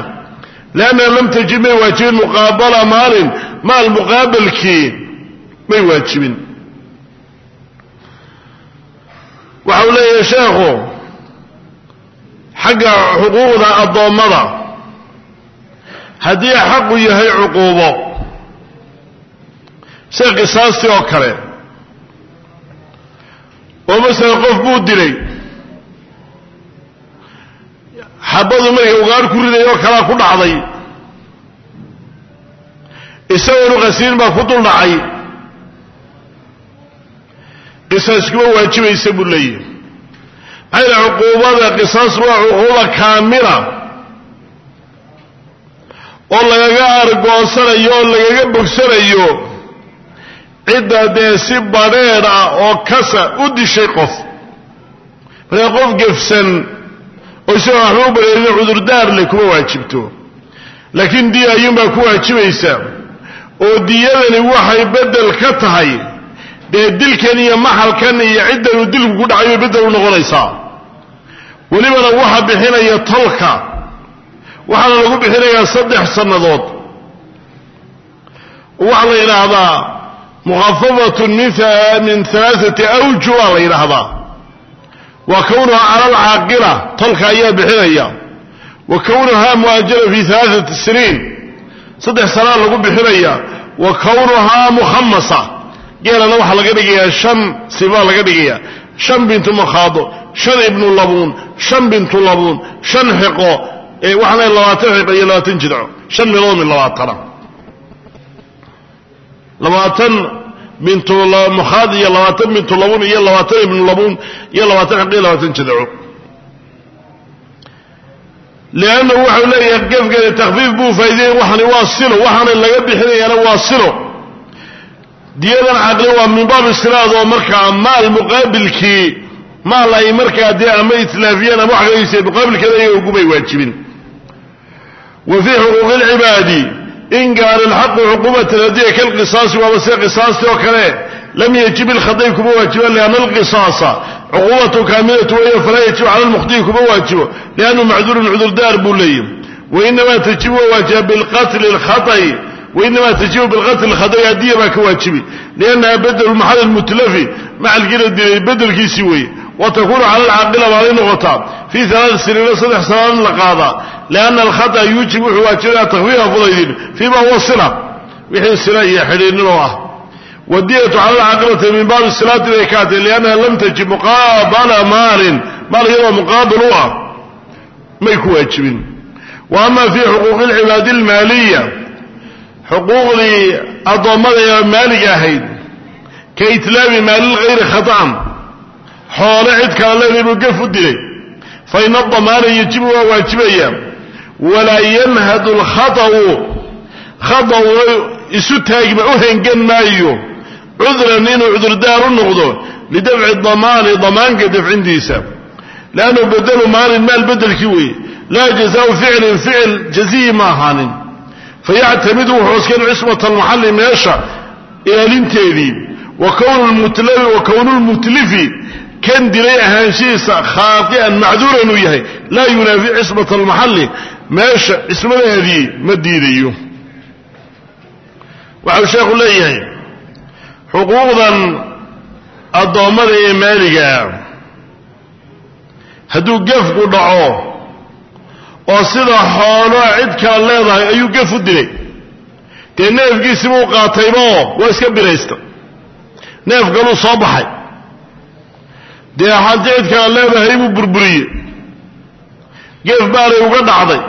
Liannaha lam tajib may waajibin muqaabala maalin maal muqaabalkii may waajibin. Waxa uu leeyahay sheekhu xagga xuquuqda addoommada haddii xaqu yahay cuquubo sida qisaastii oo kale oo masalan qof buu dilay xabadu markay ugaar ku riday oo kalaa ku dhacday. Isagoonu qasiin baa ku dul dhacay. Qisaas kuma waajibaysa buu leeyahy yidhaha cuquubada qisaas waa cuquuba kaamila oo lagaga argoonsanayo oo lagaga bogsanayo cidda dee si badheedh ah oo kasa u dishay qof. Markaa qof gefsan oo isagoo waxba u bareerin cudurdaar leh kuma waajibto. Laakiin diya ayuunbaa ku waajibaysa oo diyadani waxay beddel ka tahay dee dilkan iyo maxalkan iyo ciddan uu dilku ku dhacay bay beddel u noqonaysaa. Welibana waxa bixinaya tolka waxaana lagu bixinayaa saddex sannadood. Waxaa la yidhaahdaa mukhafafatun min alaaati awju baa la yidhaahdaa wa kownuha cala alcaaqila tolka ayaa bixinaya. Wa kownuhaa mu'ajala fi alaaati siniin saddex sanaa lagu bixinaya. Wa kownuhaa mukhamasa geelana waxaa laga dhigayaa shan sibaa laga dhigayaa. Shan bintu makhaado shan ibnu labuun shan bintu labuun shan xiqo waxaana labaatan xiqo iyo labaatan jidco. Shan meelood min labaatana. Labaatan bintu makhaad iyo labaatan bintu labuun iyo labaatan ibnu labuun iyo labaatan xiqo iyo labaatan jidco. Liannahu waxau leeyahay gefkani takfiif buu faa'ideeyey waxani waa silo waxaana laga bixinayaana waa silo. Diyadan caqli waa min baab istiraad oo markaa maal muqaabilkii maal ay markaa dee ama itlaafiyeen ama wax kagaysa muqaabilkeeda iyaga ugumay waajibin. Wa fii xuquuqi lcibaadi in gaara alxaqu cuqubatan hadiya kalqisaasi waaba sida qisaastii oo kale lam yajib ilkhadayn kuma waajiba lianna alqisaasa cuqubatu kaamilatu weeye falaa yajibu cala lmukhdi'i kuma waajibo liannahu macduurun cudurdaar buu leeyahy wainamaa tajibu waa waajiba bilqatli lkhaط'i wainama tajibu bilqatli khada'i hadiya baa ka waajibi liannaha badelu maxal lmutlafi maxalkii la dilay bedelkiisii weeye wa takunu cala alcaaqila baaday noqotaa fii alaat siniina saddex sanaan la qaadaa lianna alkhata yuujib wuxuu waajibaya takfiifa fudaydin. Fii ma huwa sila? Wixii sila iyo xidhiidnino ah. Wadiyatu cala alcaaqilati min baabi silaati bay ka atay liannaha lam tajib muqaabala maalin. Maal iyadoo muqaabil u ah may ku waajibin. Wa ama fii xuquuqi alcibaadi almaaliya xuquuqdii addoommada ee maaliga ahayd ka itlaabi maalilghayri khata'an xoole cid kala leeday buu gaf u dilay. Fa ina adamaana yajibu waa waajibaya. Walaa yanhadu lkhata'u khata'u isu taagma u hengan maayo. Cudran inuu cudurdaar u noqdo lidafci damaani damaanka dafcintiisa liannahu bedelu maalin maal bedelkii weeye. Laa jazaau ficlin ficil jaziyi ma ahaanin. Fayactamidu wuxuu iskan cismata almuxalli meesha ilaalinteedii. Wa kownu lmutlifi kan dilay ahaanshihiisa khaai'an macduuran uu yahay laa yunaafi cismata almuxalli meesha cismadeedii ma diidayo. Waxau sheekhu leeyahay xuquuqdan addoommada ee maaligaa hadduu gefku dhaco oo sida xoolo cid kala leedahay ayuu gef u dilay. Dee neefkiisibuu qaataybaoo waa iska biraysta. Neef kaluu soo baxay dee haddii cid kala leedahay buu burburiyey. Geef baanay uga dhacday.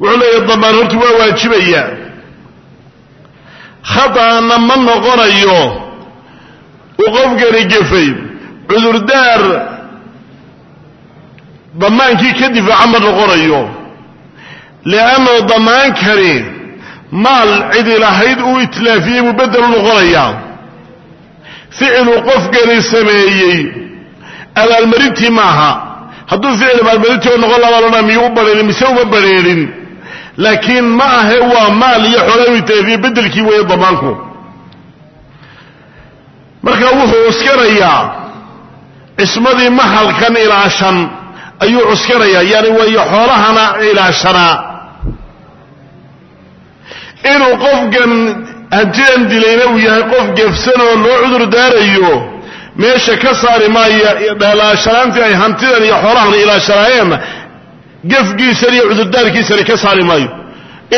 Wuxuu leeyahay damaan horta waa waajibayaa khata'ana ma noqonayo uu qofkani gefay. Cudurdaar damaankii ka difaaca ma noqonayo. Li'annao damaankani maal cidi lahayd uu itlaafiyey buu beddel u noqonayaa ficiluu qofkani sameeyey. Abaalmarintii maaha hadduu ficil abaalmarintii oo noqon labaa lodhan miyuu u badheerin mise uma badheerin laakiin ma ahe waa maal iyo itlaafiyey beddelkii weeye damaanku marka wuxuu uskanayaa cismadii mahalkan ilaashan ayuu cuskanayaa yani waayo xoolahana ilaashanaa inuu qofkan hantidan dilayna uu yahay qof gefsan oo loo cudur daarayo meesha ka saari maayo ilaashanaantii ay hantidan iyo xoolahan ilaashanaayeenna gefgiisan iyo cudurdaarkiisani ka saari maayo.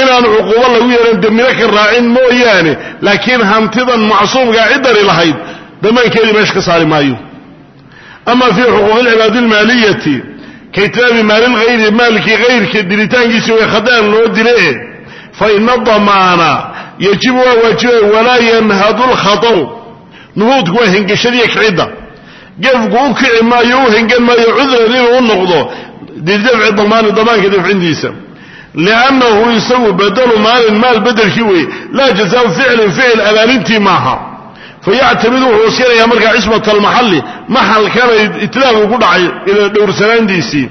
Inaan cuquubo lagu yeelan dembina ka raacin mooyaane laakiin hantidan macsuumkaa ciddani lahayd damaankeedii meesha ka saari maayo. Ama fii xuquuqi alcibaadi almaaliyati kaitlaabi maalilhayri maalkii hayrka dilitaankiisi way khadaan loo dile fa ina damaana yajibu waa waajibay walaa yanhadu lkhatau nuhuudku waa hengashadiiyo kicidda gefku u kici maayo u hengan maayo cudran inuu u noqdo lidafci damaani damaanka dafcintiisa liannahu isagu badalu maalin maal bedelkii wey laa jazaau ficlin ficil abaalintii maaha fayactamidu wuxuu uskanayaa markaa cismat almaxalli maxalkana itlaaf ugu dhacay ila dhowrsanaantiisii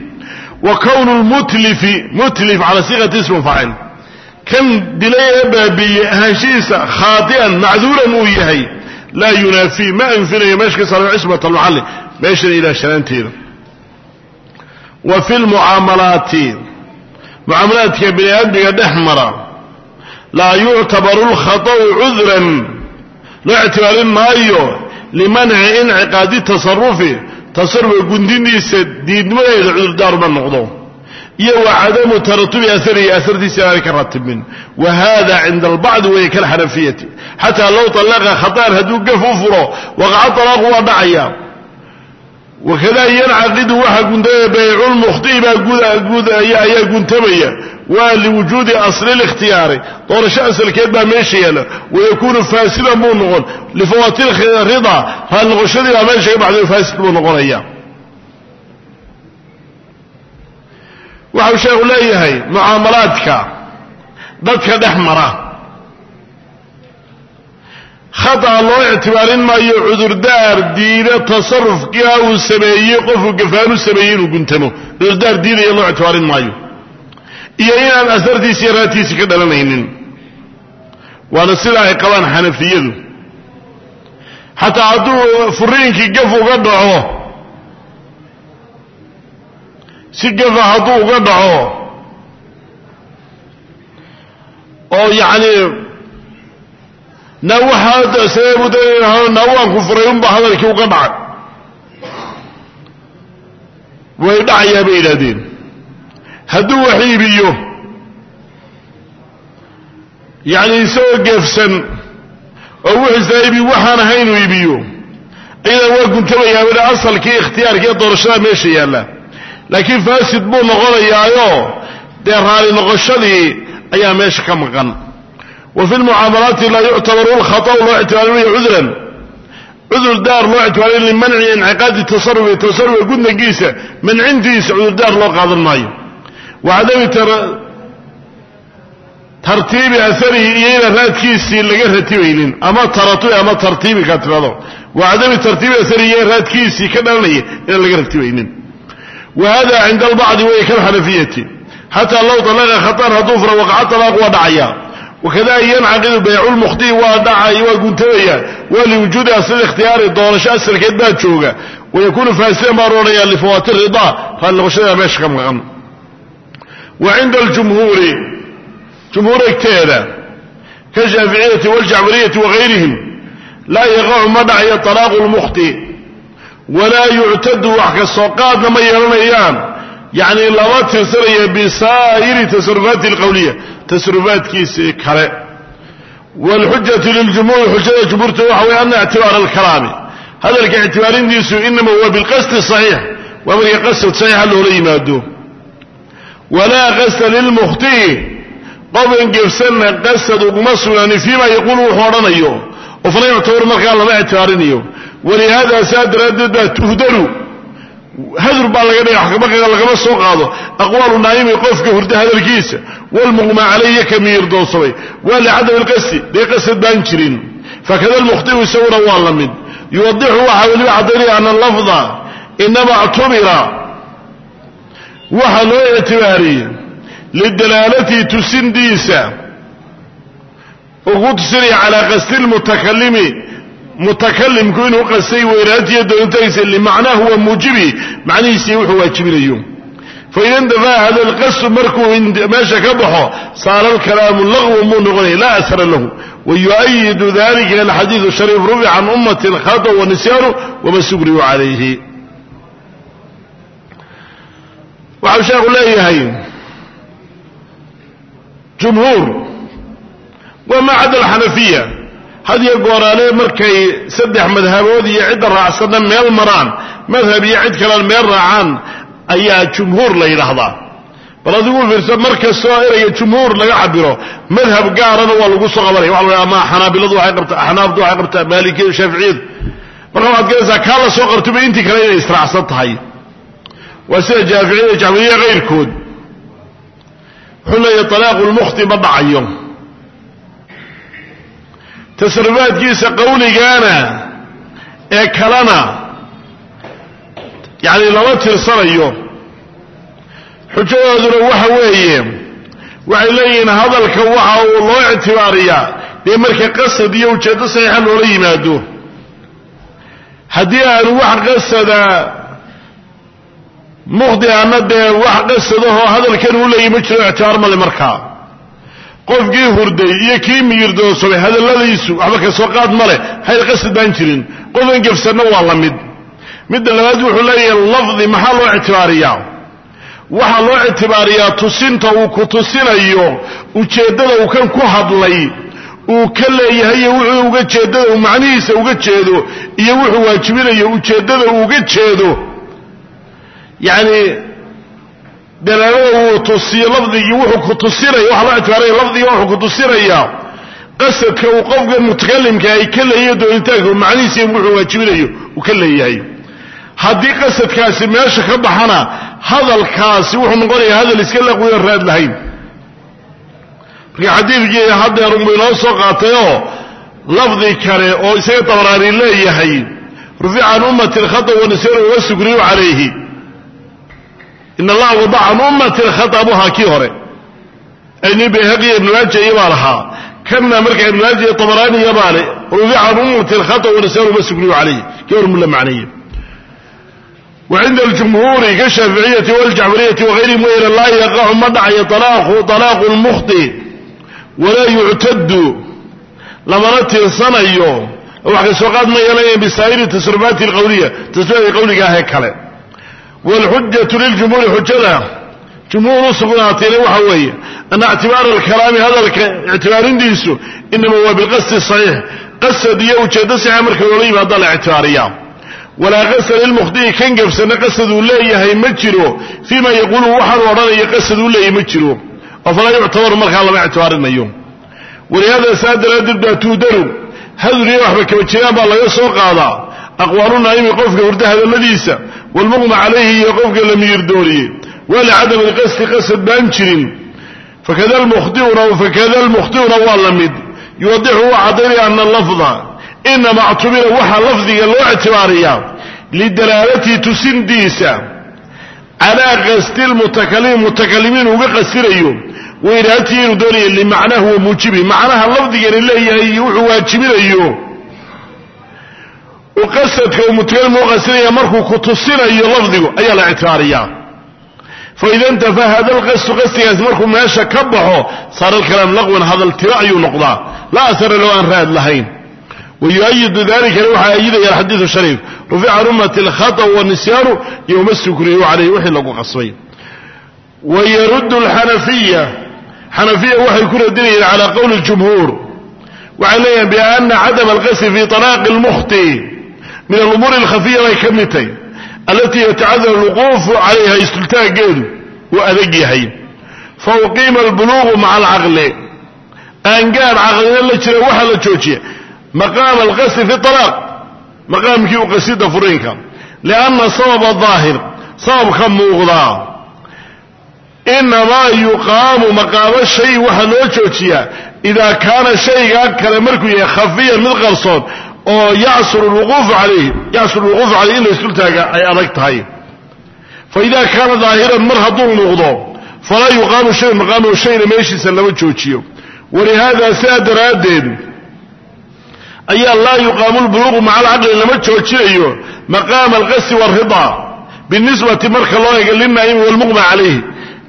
wa kownu lmutlifi mutlif cala siiqati ismu faacil kan dilay ee baabiiyey ahaanshihiisa khaati'an macduuran uu yahay laa yunaafii ma anfinayo meesha ka saara cismat almaxalli meeshan ilaashanaanteeda wa fi lmucaamalaati mucaamalaadka bini aadmiga dhex mara laa yuctabaru lkhata'u cudran loo ictibaarin maayo limanci inciqaadi tasarufi tasarufa gundiniisa diidmadeeda cudurdaar ma noqdo iyo wa cadamu taratubi aarihi aartiisa aanay ka ratibmin wa hada cinda albacdi waya kalxanafiyati xataa low alaqa khataan hadduu gaf u furo waqaca alaaqu waa dhacaya. Wakada yancaqidu waxa guntamaya bayculmukhtii baa ayaa guntamaya. Waa liwujuudi asli likhtiyaari doorasho asalkeed baa meesha yaalla wayakunu faasidan buu noqon. Lifawaati rida raal noqoshadii baa meesha ka baxday faasid buu noqonaya waxau sheekhu leeyahay mucaamalaadka dadka dhex mara. Khata loo ictibaarin maayo cudurdaar diida tasarufkia uu sameeyey qofku gafaanu sameeyey inuu guntamo. Cudurdaar diidaya loo ictibaarin maayo. Iyo inaan asartiisi iyo raadkiisi ka dhalanaynin. Waana sida ay qabaan xanafiyadu. Xataa hadduu furiinkii gaf uga dhaco si gafa hadduu uga dhaco oo yacni na waxaa sababu da naawaanku furay unba hadalkii uga dhacay. Way dhacayaa bay yidhahdeen hadduu wax iibiyo yacni isagoo geefsan oo wixiisa iibi waxaan ahaynuu iibiyo iyadan waa guntamayaa weli asalkii ikhtiyaarkii doorashada meesha yaalla laakiin faasid buu noqonayaayo. Dee raali noqoshadii ayaa meesha ka maqan. Wa fi lmucaamalaati laa yuctabaru lkhata'u loo ictibaarinayo cudran. Cudurdaar loo ictibaarin limanci inciqaadi tasarufi tasarufa gudnagiisa mancintiisa cudurdaar loo qaadan maayo. Wa cadami tartiibi asarihi iyo raadkiisii laga ratibaynin. Ama taratubi ama tartiibi kaa tirado wa cadami tartiibi asarihi iyo raadkiisii ka dhalanaya inaan laga ratibaynin wa hada cinda albacdi way kalxanafiyati xataa low talaqa khataan hadduu fura waqaca talaaq waa dhacaya wakada yancaqidu bayculmukhtii waa dhacay waa guntamaya waa liwujuudi asli ikhtiyaari doorasho asalkeed baa jooga wayakunu faasidan baa roodhaya lifawaati ridaa raali noqoshada meesha ka maqan wa cinda aljumhuuri jumhuur egteeda kashaaficiyati waljacbariyati wagayrihim laa yaqacu ma dhacayo talaaqu lmukhti walaa yuctadu wax kastoo qaadna ma yeelanayaan. Yacni lama tirsanaya bisaa'iri tasarufaati alqowliya tasarufaadkiisii kale. Waalxujatu liljumhuuri xujada jumhuurta waxa weye ana ictibaara alkalaami. Hadalka ictibaarintiisu inama huwa bilqasdi saxiix waa marka qasad saxiixa loola yimaado. Walaa qasda lilmukhtii qofkan gefsanna qasad uguma sugnaanin fiima yaquulu wuxuu odhanayo. Oo fala yuctabar markaa lama ictibaarinayo walihaada saa daraaddeed baa tuhdaru hadur baa laga dhigay lagama soo qaado. Aqwaalu naa'imi qofka hurda hadalkiisa. Walmuqma calayhi ka miyirdoonsamay waa licadami lqasdi dee qasad baan jirin. Fakada lmukhtiu isaguna waa la mid. Yuwadixu waxaa weliba caddaynaya ana lafda inama ictumira waxa loo ictibaariyey lidalaalatihi tusindiisa. Ugu tusinaya calaa qasdi lmutakalimi mutakalimku inuu qastay weynaantiiyo doonitaankiisa limacnaa huwa muujibi macnihiisii wuxuu waajibinayo. Faida indafaa hada lqasdu markuu meesha ka baxo saara alkalaamu laqwan buu noqonaya laa ashara lahu. Wayu'ayidu dalika alxadiidu shariif rufica can ummati alkhata wanisyaanu wama sugriyu calayhi. Waxau sheekhu leeyahay jumhuur waa ma alxanafiya had iyo gooraale markay saddex madhabood iyo cidda raacsanna meel maraan madhab iyo cid kalean meel raacaan ayaa jumhuur la yidhaahdaa. Bal adigu fiirsa mar kastoo ereyga jumhuur laga cabiro madhab gaarana waa lagu soo qabanaya. Waxa la ama xanaabiladu waxay qabtaa axnaafdu waxay qabtaa maalikiyadu shaaficiyadu marka waxaad garanaysaa kaa la soo qartuba intii kale inay israacsan tahay. Waa sida jaaficiyada jacmiliya kayrkood wuxuu leeyahy talaaqu lmukhti ma dhacayo tasrifaadkiisa qawligaana ee kalena yacni lama tirsanayo. Xujadooduna waxa weeye waxay leeyihiin hadalka waxa uu loo ictibaariyaa. Dee marka qasad iyo ujeeddo saxiixa loola yimaado haddii aanu wax qasada mukhdiana dee wax qasadahoo hadalkan uu leeyahy ma jiro ictibaar male markaa qofkii hurday iyo kii miyirdoosomay hadalladiisu waxba ka soo qaad ma leh hayr qasad baan jirin. Qofan gefsanna waa la mid. Midda labaad wuxuu leeyahay lafdi maxaa loo ictibaariyaa? Waxaa loo ictibaariyaa tusinta uu ku tusinayo ujeeddada uu kan ku hadlay uu ka leeyahay iyo wuxuu uga jeeddada uu macnihiisa uga jeedo iyo wuxuu waajibinayo ujeeddada uu uga jeedo. Yacni dalaalada uu tusiyo lafdigii wuxuu ku tusinaya waxaa loo ictibaaraya lafdiga wuxuu ku tusinaya qasadka uu qofka mutakalimka ay ka leeyahay doonitaanka macnihiisa wuxuu waajibinayo uu ka leeyahay. Haddii qasadkaasi meesha ka baxana hadalkaasi wuxuu noqonayaa hadal iska laqwiyo raad lahayn. Marka xadiidkii haddeer unbu inoo soo qaatayoo lafdi kale oo isaga dabaraani leeyahay rufica can ummati lkhata wanisyan wasukriyu calayhi in allaha wadaca can ummati lkhata buhaa kii hore ayni bayhaqiya ibnu maaja iyabaa lahaa kanna marka ibnu maaja iyo tabaraani iyabaa le rufica can ummati lkhata wanisyan wasukriyu calayhi kii hore mula macneeye وعند الجمهور كالشافعية والجعفرية وغيرهم وإلى لا يقع مدعي طلاق طلاق المخطئ ولا يعتد لما نتي صنعيو وحكي سوقات ما يلين بسائر التصرفات القولية wاlxujatu liljumhuuri xujada jumhuur u sugnaatayna waxa weeye ana ictibaara alkalaami hadalka ictibaarintiisu inama waa bilqasdi صaxiix qasad iyo ujeeddo saxiixa marka loola yimaada la ictibaariya walaa qasad lmukhdi'i kan gabsana qasad uu leeyahay ma jiro fii ma yaquulu waxaanu odhanaya qasad uu leeyahay ma jiro oo falaa yuctabaru markaa lama ictibaarinayo walihaada saa daraaddeed baa tuudaru hadul iyo waxba kaba jiraan baa laga soo qaadaa aqwaalu naa'imi qofka hurda hadalladiisa waalmuqma calayhi iyo qofka la miyirdooriyey waa licadam ilqasdi qasad baan jirin fakada almukhdi'una waa la mid yuwadixu waa caddaynaya ana lafda inama ctubira waxaa lafdiga loo ictibaariyaa lidalaalatihi tusindiisa calaa qasdi lmutakalimi mutakalimiin uga qasirayo wairaatihi inuu doonaya limacnahu wa muujibi macnaha lafdigani leeyahay iyo wuxuu waajibinayo u qasadka uu umm mutkalima u markuu ku tusinayo lafdigu ayaa la ictibaariyaa. Faida intafa hada lqasdu qasdigaasi markuu meesha ka baxo saara alkalaam laqwan hadal tiro ayuu noqdaa. Laa asara low aan raad lahayn. Wayuayidu dalikana waxaa ayidaya alxadiiu shariif. Rufica rumati alkhatau wanisyaanu yowma sukriyu calayhi wixii lagu qasbay. Wayaruddu alxanafiya xanafiya waxay ku radinayeen calaa qowli jumhuur waxay leeyahan biana cadam alqasdi fi talaaqi lmukhti min alumuur alkhafiya bay ka mid tahay alatii yatacadar alwuquufu calayha istultaageedu uu adag yahay. Fa uqiima albuluuqu maca alcaqli. Aangaar caqlina la jira waxaa la joojiya. Maqaama alqasdi fi alaaq maqaamkii u qasida furiinka lianna sababa daahir sababka muuqdaa inamaa yuqaamu maqaamo shay waxaa loo joojiyaa idaa kaana shaygaa kale markuu yahay khafiyan mid qarsoon oo yasur lwuquuf calayh in la isdultaaga ay adag tahay. Faida kaana daahiran mar hadduu muuqdo falaa yuqaamu shay maqaamahu shayna meeshiisa lama joojiyo. Walihaada sidaa daraaddeed ayaa laa yuqaamu lbuluuqu maca alcaqli lama joojinayo maqaama alqasi waalrida binisbati marka loo ega lilnaa'imi waalmuqma calayh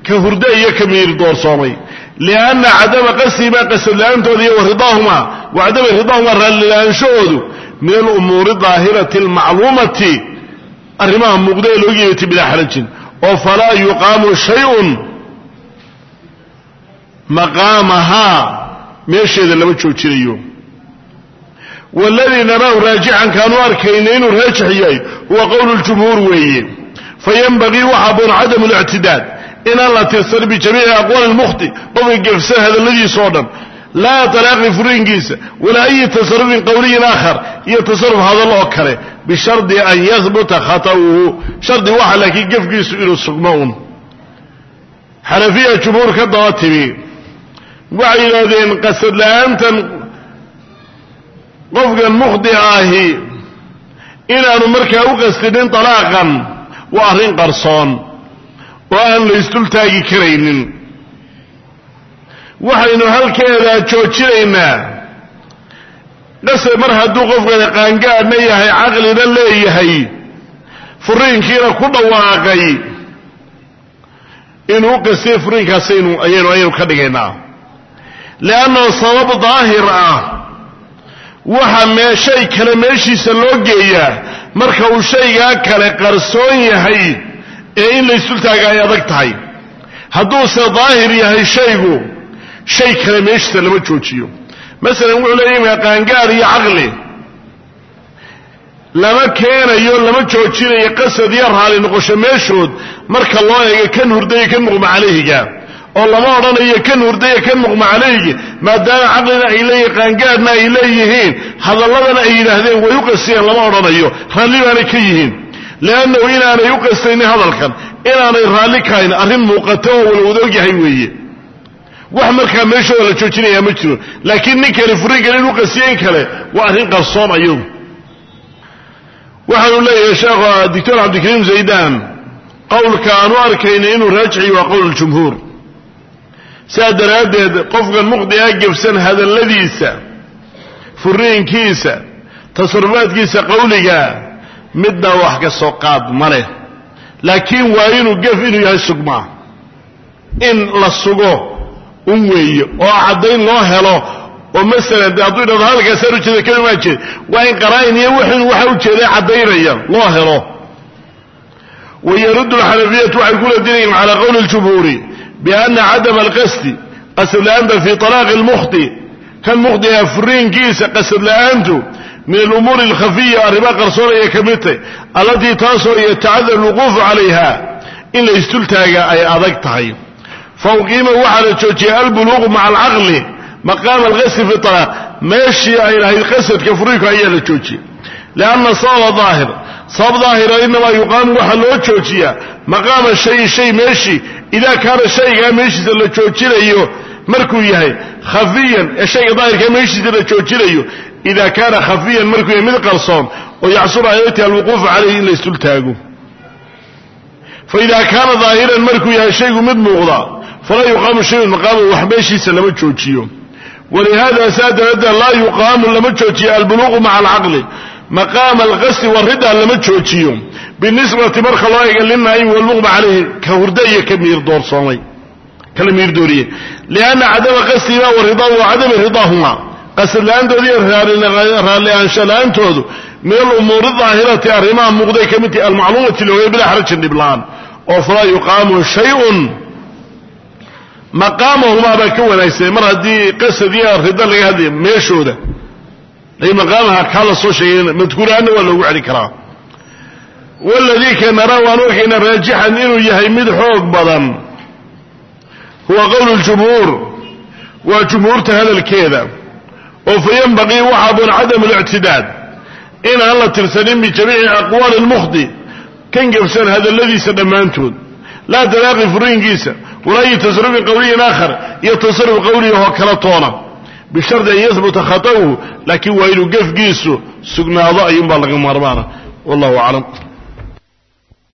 ka hurdo iyo ka miir doorsoomay lianna cadama qasdihimaa qasad la'aantooda iyo waridaahumaa wa cadama ridaahumaa raallilaaanshahoodu min alumuuri daahirati almacluumati arrimaha muuqda ee looga yeetay bilaa xarajin oo falaa yuqaamu shayun maqaamahaa meesheeda lama joojinayo waladii naraahu raajican kaanu arkayna inuu raajix yahay huwa qowlu ljumhuur weeye fayanbagii waxaa boon cadamu lictidaad inaan la tirsan bijamiici aqwaali lmukhti qofka gefsan oo dhan laa talaaqi furiinkiisa walaa ayi tasarufin qowliyin aakhar iyo tasaruf hadallo oo kale bishardi an yahbuta khata'uhu shardi waxa laakiin gefkiisu inuu sugmo un xanafiya jumhuur ka daba timi waxay yidhaahdeen qasad la'aantan qofkan mukhdi ahi inaanu markaa u qastinin talaaqan waa arrin qarsoon oo aan la isdultaagi karaynin. Waxaynu halkeedaa joojinaynaa. Qasad mar hadduu qofkani qaangaadhna yahay caqlina leeyahay furiinkiina ku dhawaaqay inuu u qastiya furiinkaasaynu ayaynu ayaynu ka dhigaynaa. Leannahu sabab daahir ah waxa mee shay kale meeshiisa loo geeyaa marka uu shaygaa kale qarsoon yahay ee in la isdultaaga ay adag tahay. Hadduuse daahir yahay shaygu shay kale meeshiisa lama joojiyo. Masalan wuxuu leeyahay qaangaar iyo caqli. Lama keenayo lama joojinayo qasad iyo raali noqosho meeshood marka loo eego kan hurdaya kan muqma oo lama odhanayo kan hurdaya kan muqma calayhi maadaama caqlina ay leeyihiin qaangaarna ay leeyihiin hadaladana ay yidhaahdeen way u qastiyeen lama odhanayo raalli baanay ka yihiin leannahu inaanay u qastaynin hadalkan inaanay raalli kahayn arrin muuqato oo wala wada ogyahay weeye wax markaa meeshooda la joojinayaa ma jiro laakiin ninkani furiinkan inuu qastiyen kale waa arrin qarsoon ayagu waxaanu leeyahay sheekhu doctor cabdikariim zaydan qowlka aanu arkayna inuu raajici waa qowl jumhuur sidaa daraaddeed qofkan muqdigaa gebsan hadalladiisa furiinkiisa tasarufaadkiisa qawliga midna wax ka soo qaad ma leh. Laakiin waa inuu gef inuu yahay sugmaa. In la sugo un weeye oo caddayn loo helo oo masalan de hadduu idhahdo hadalkaasaan ujeeda kelimaa jeed waa in qaraa'in iyo wixin waxa ujeeda caddaynaya loo helo. Wayaruddu alxanafiyatu waxay ku ladinayiin calaa qowli اljumhuuri biana cadama alqasdi qasad la'aanta fii talaaqi اlmukhti kan mukhdiga furiinkiisa qasad la'aantu min alumuuri alkhafiya arrimaha qarsoonaya ka mid tay allatii taasoo yatacada alwuquufu calayha in la istultaaga ay adag tahay. Fauqiima waxaa la joojiyay albuluuqu maca alcaqli maqaama alqasdi fi talaaq meeshii ay lahayd qasadka furiinku ayaa la joojiyey lianna sababa daahir sabab daahira inamaa yuqaamu waxaa loo joojiyaa maqaama shayi shay meeshii idaa kaana shaygaa meeshiisa la joojinayo markuu yahay khafiyan ee shayga daahirkaa meeshiisa la joojinayo ida kaana khafiyan markuu yahay mid qarsoon oo yaxsuru ayati alwuquufu calayhi in la istultaago faida kaana daahiran markuu yahay shaygu mid muuqda falaa yuqaamu shayun maqaama wax meeshiisa lama joojiyo walihada saa daraaddeed laa yuqaamu lama joojiyo albuluuqu maca alcaqli maqaama alqasdi warida lama joojiyo binisbati marka loo eega linaa'imi walmuqma calayhi ka hurda iyo ka miir doorsoomay kala miir dooriye lianna cadama qasdihimaa waridaa wa cadami ridaahuma qasad la'aantoodi iyo raalli aansha la'aantoodu min alumuuri daahirati arrimaha muuqday ka mid tahi almacluumati looga bilaa xarajin dhibla-aan oo falaa yuqaamu shayun. Maqaamahumaa baa ka wanaagsan. Mar haddii qasad iyo rida laga hadlaya meeshooda maqaamaha kaa la soo sheegay madkuuraanna waa loogu celi karaa. Waladii ka naraa waan arkayna raajixan inuu yahay mid xoog badan. Huwa qowlu ljumhuur waa jumhuurta hadalkeeda oo fa yanbaqii waxaa bun cadamu lictidaad inaan la tirsanin bijamiici aqwaali lmukhdi kan gebsan hadalladiisa dhammaantood. Laa talaaqi furiinkiisa walaa ayi tasarufin qowliyin aakhar iyo tasaruf qowliyahoo kala toona. Bishardi an yahbuta khata'uhu laakiin waa inuu gefgiisu sugnaado ayuunbaa laga maarmaana. Wallahu aclam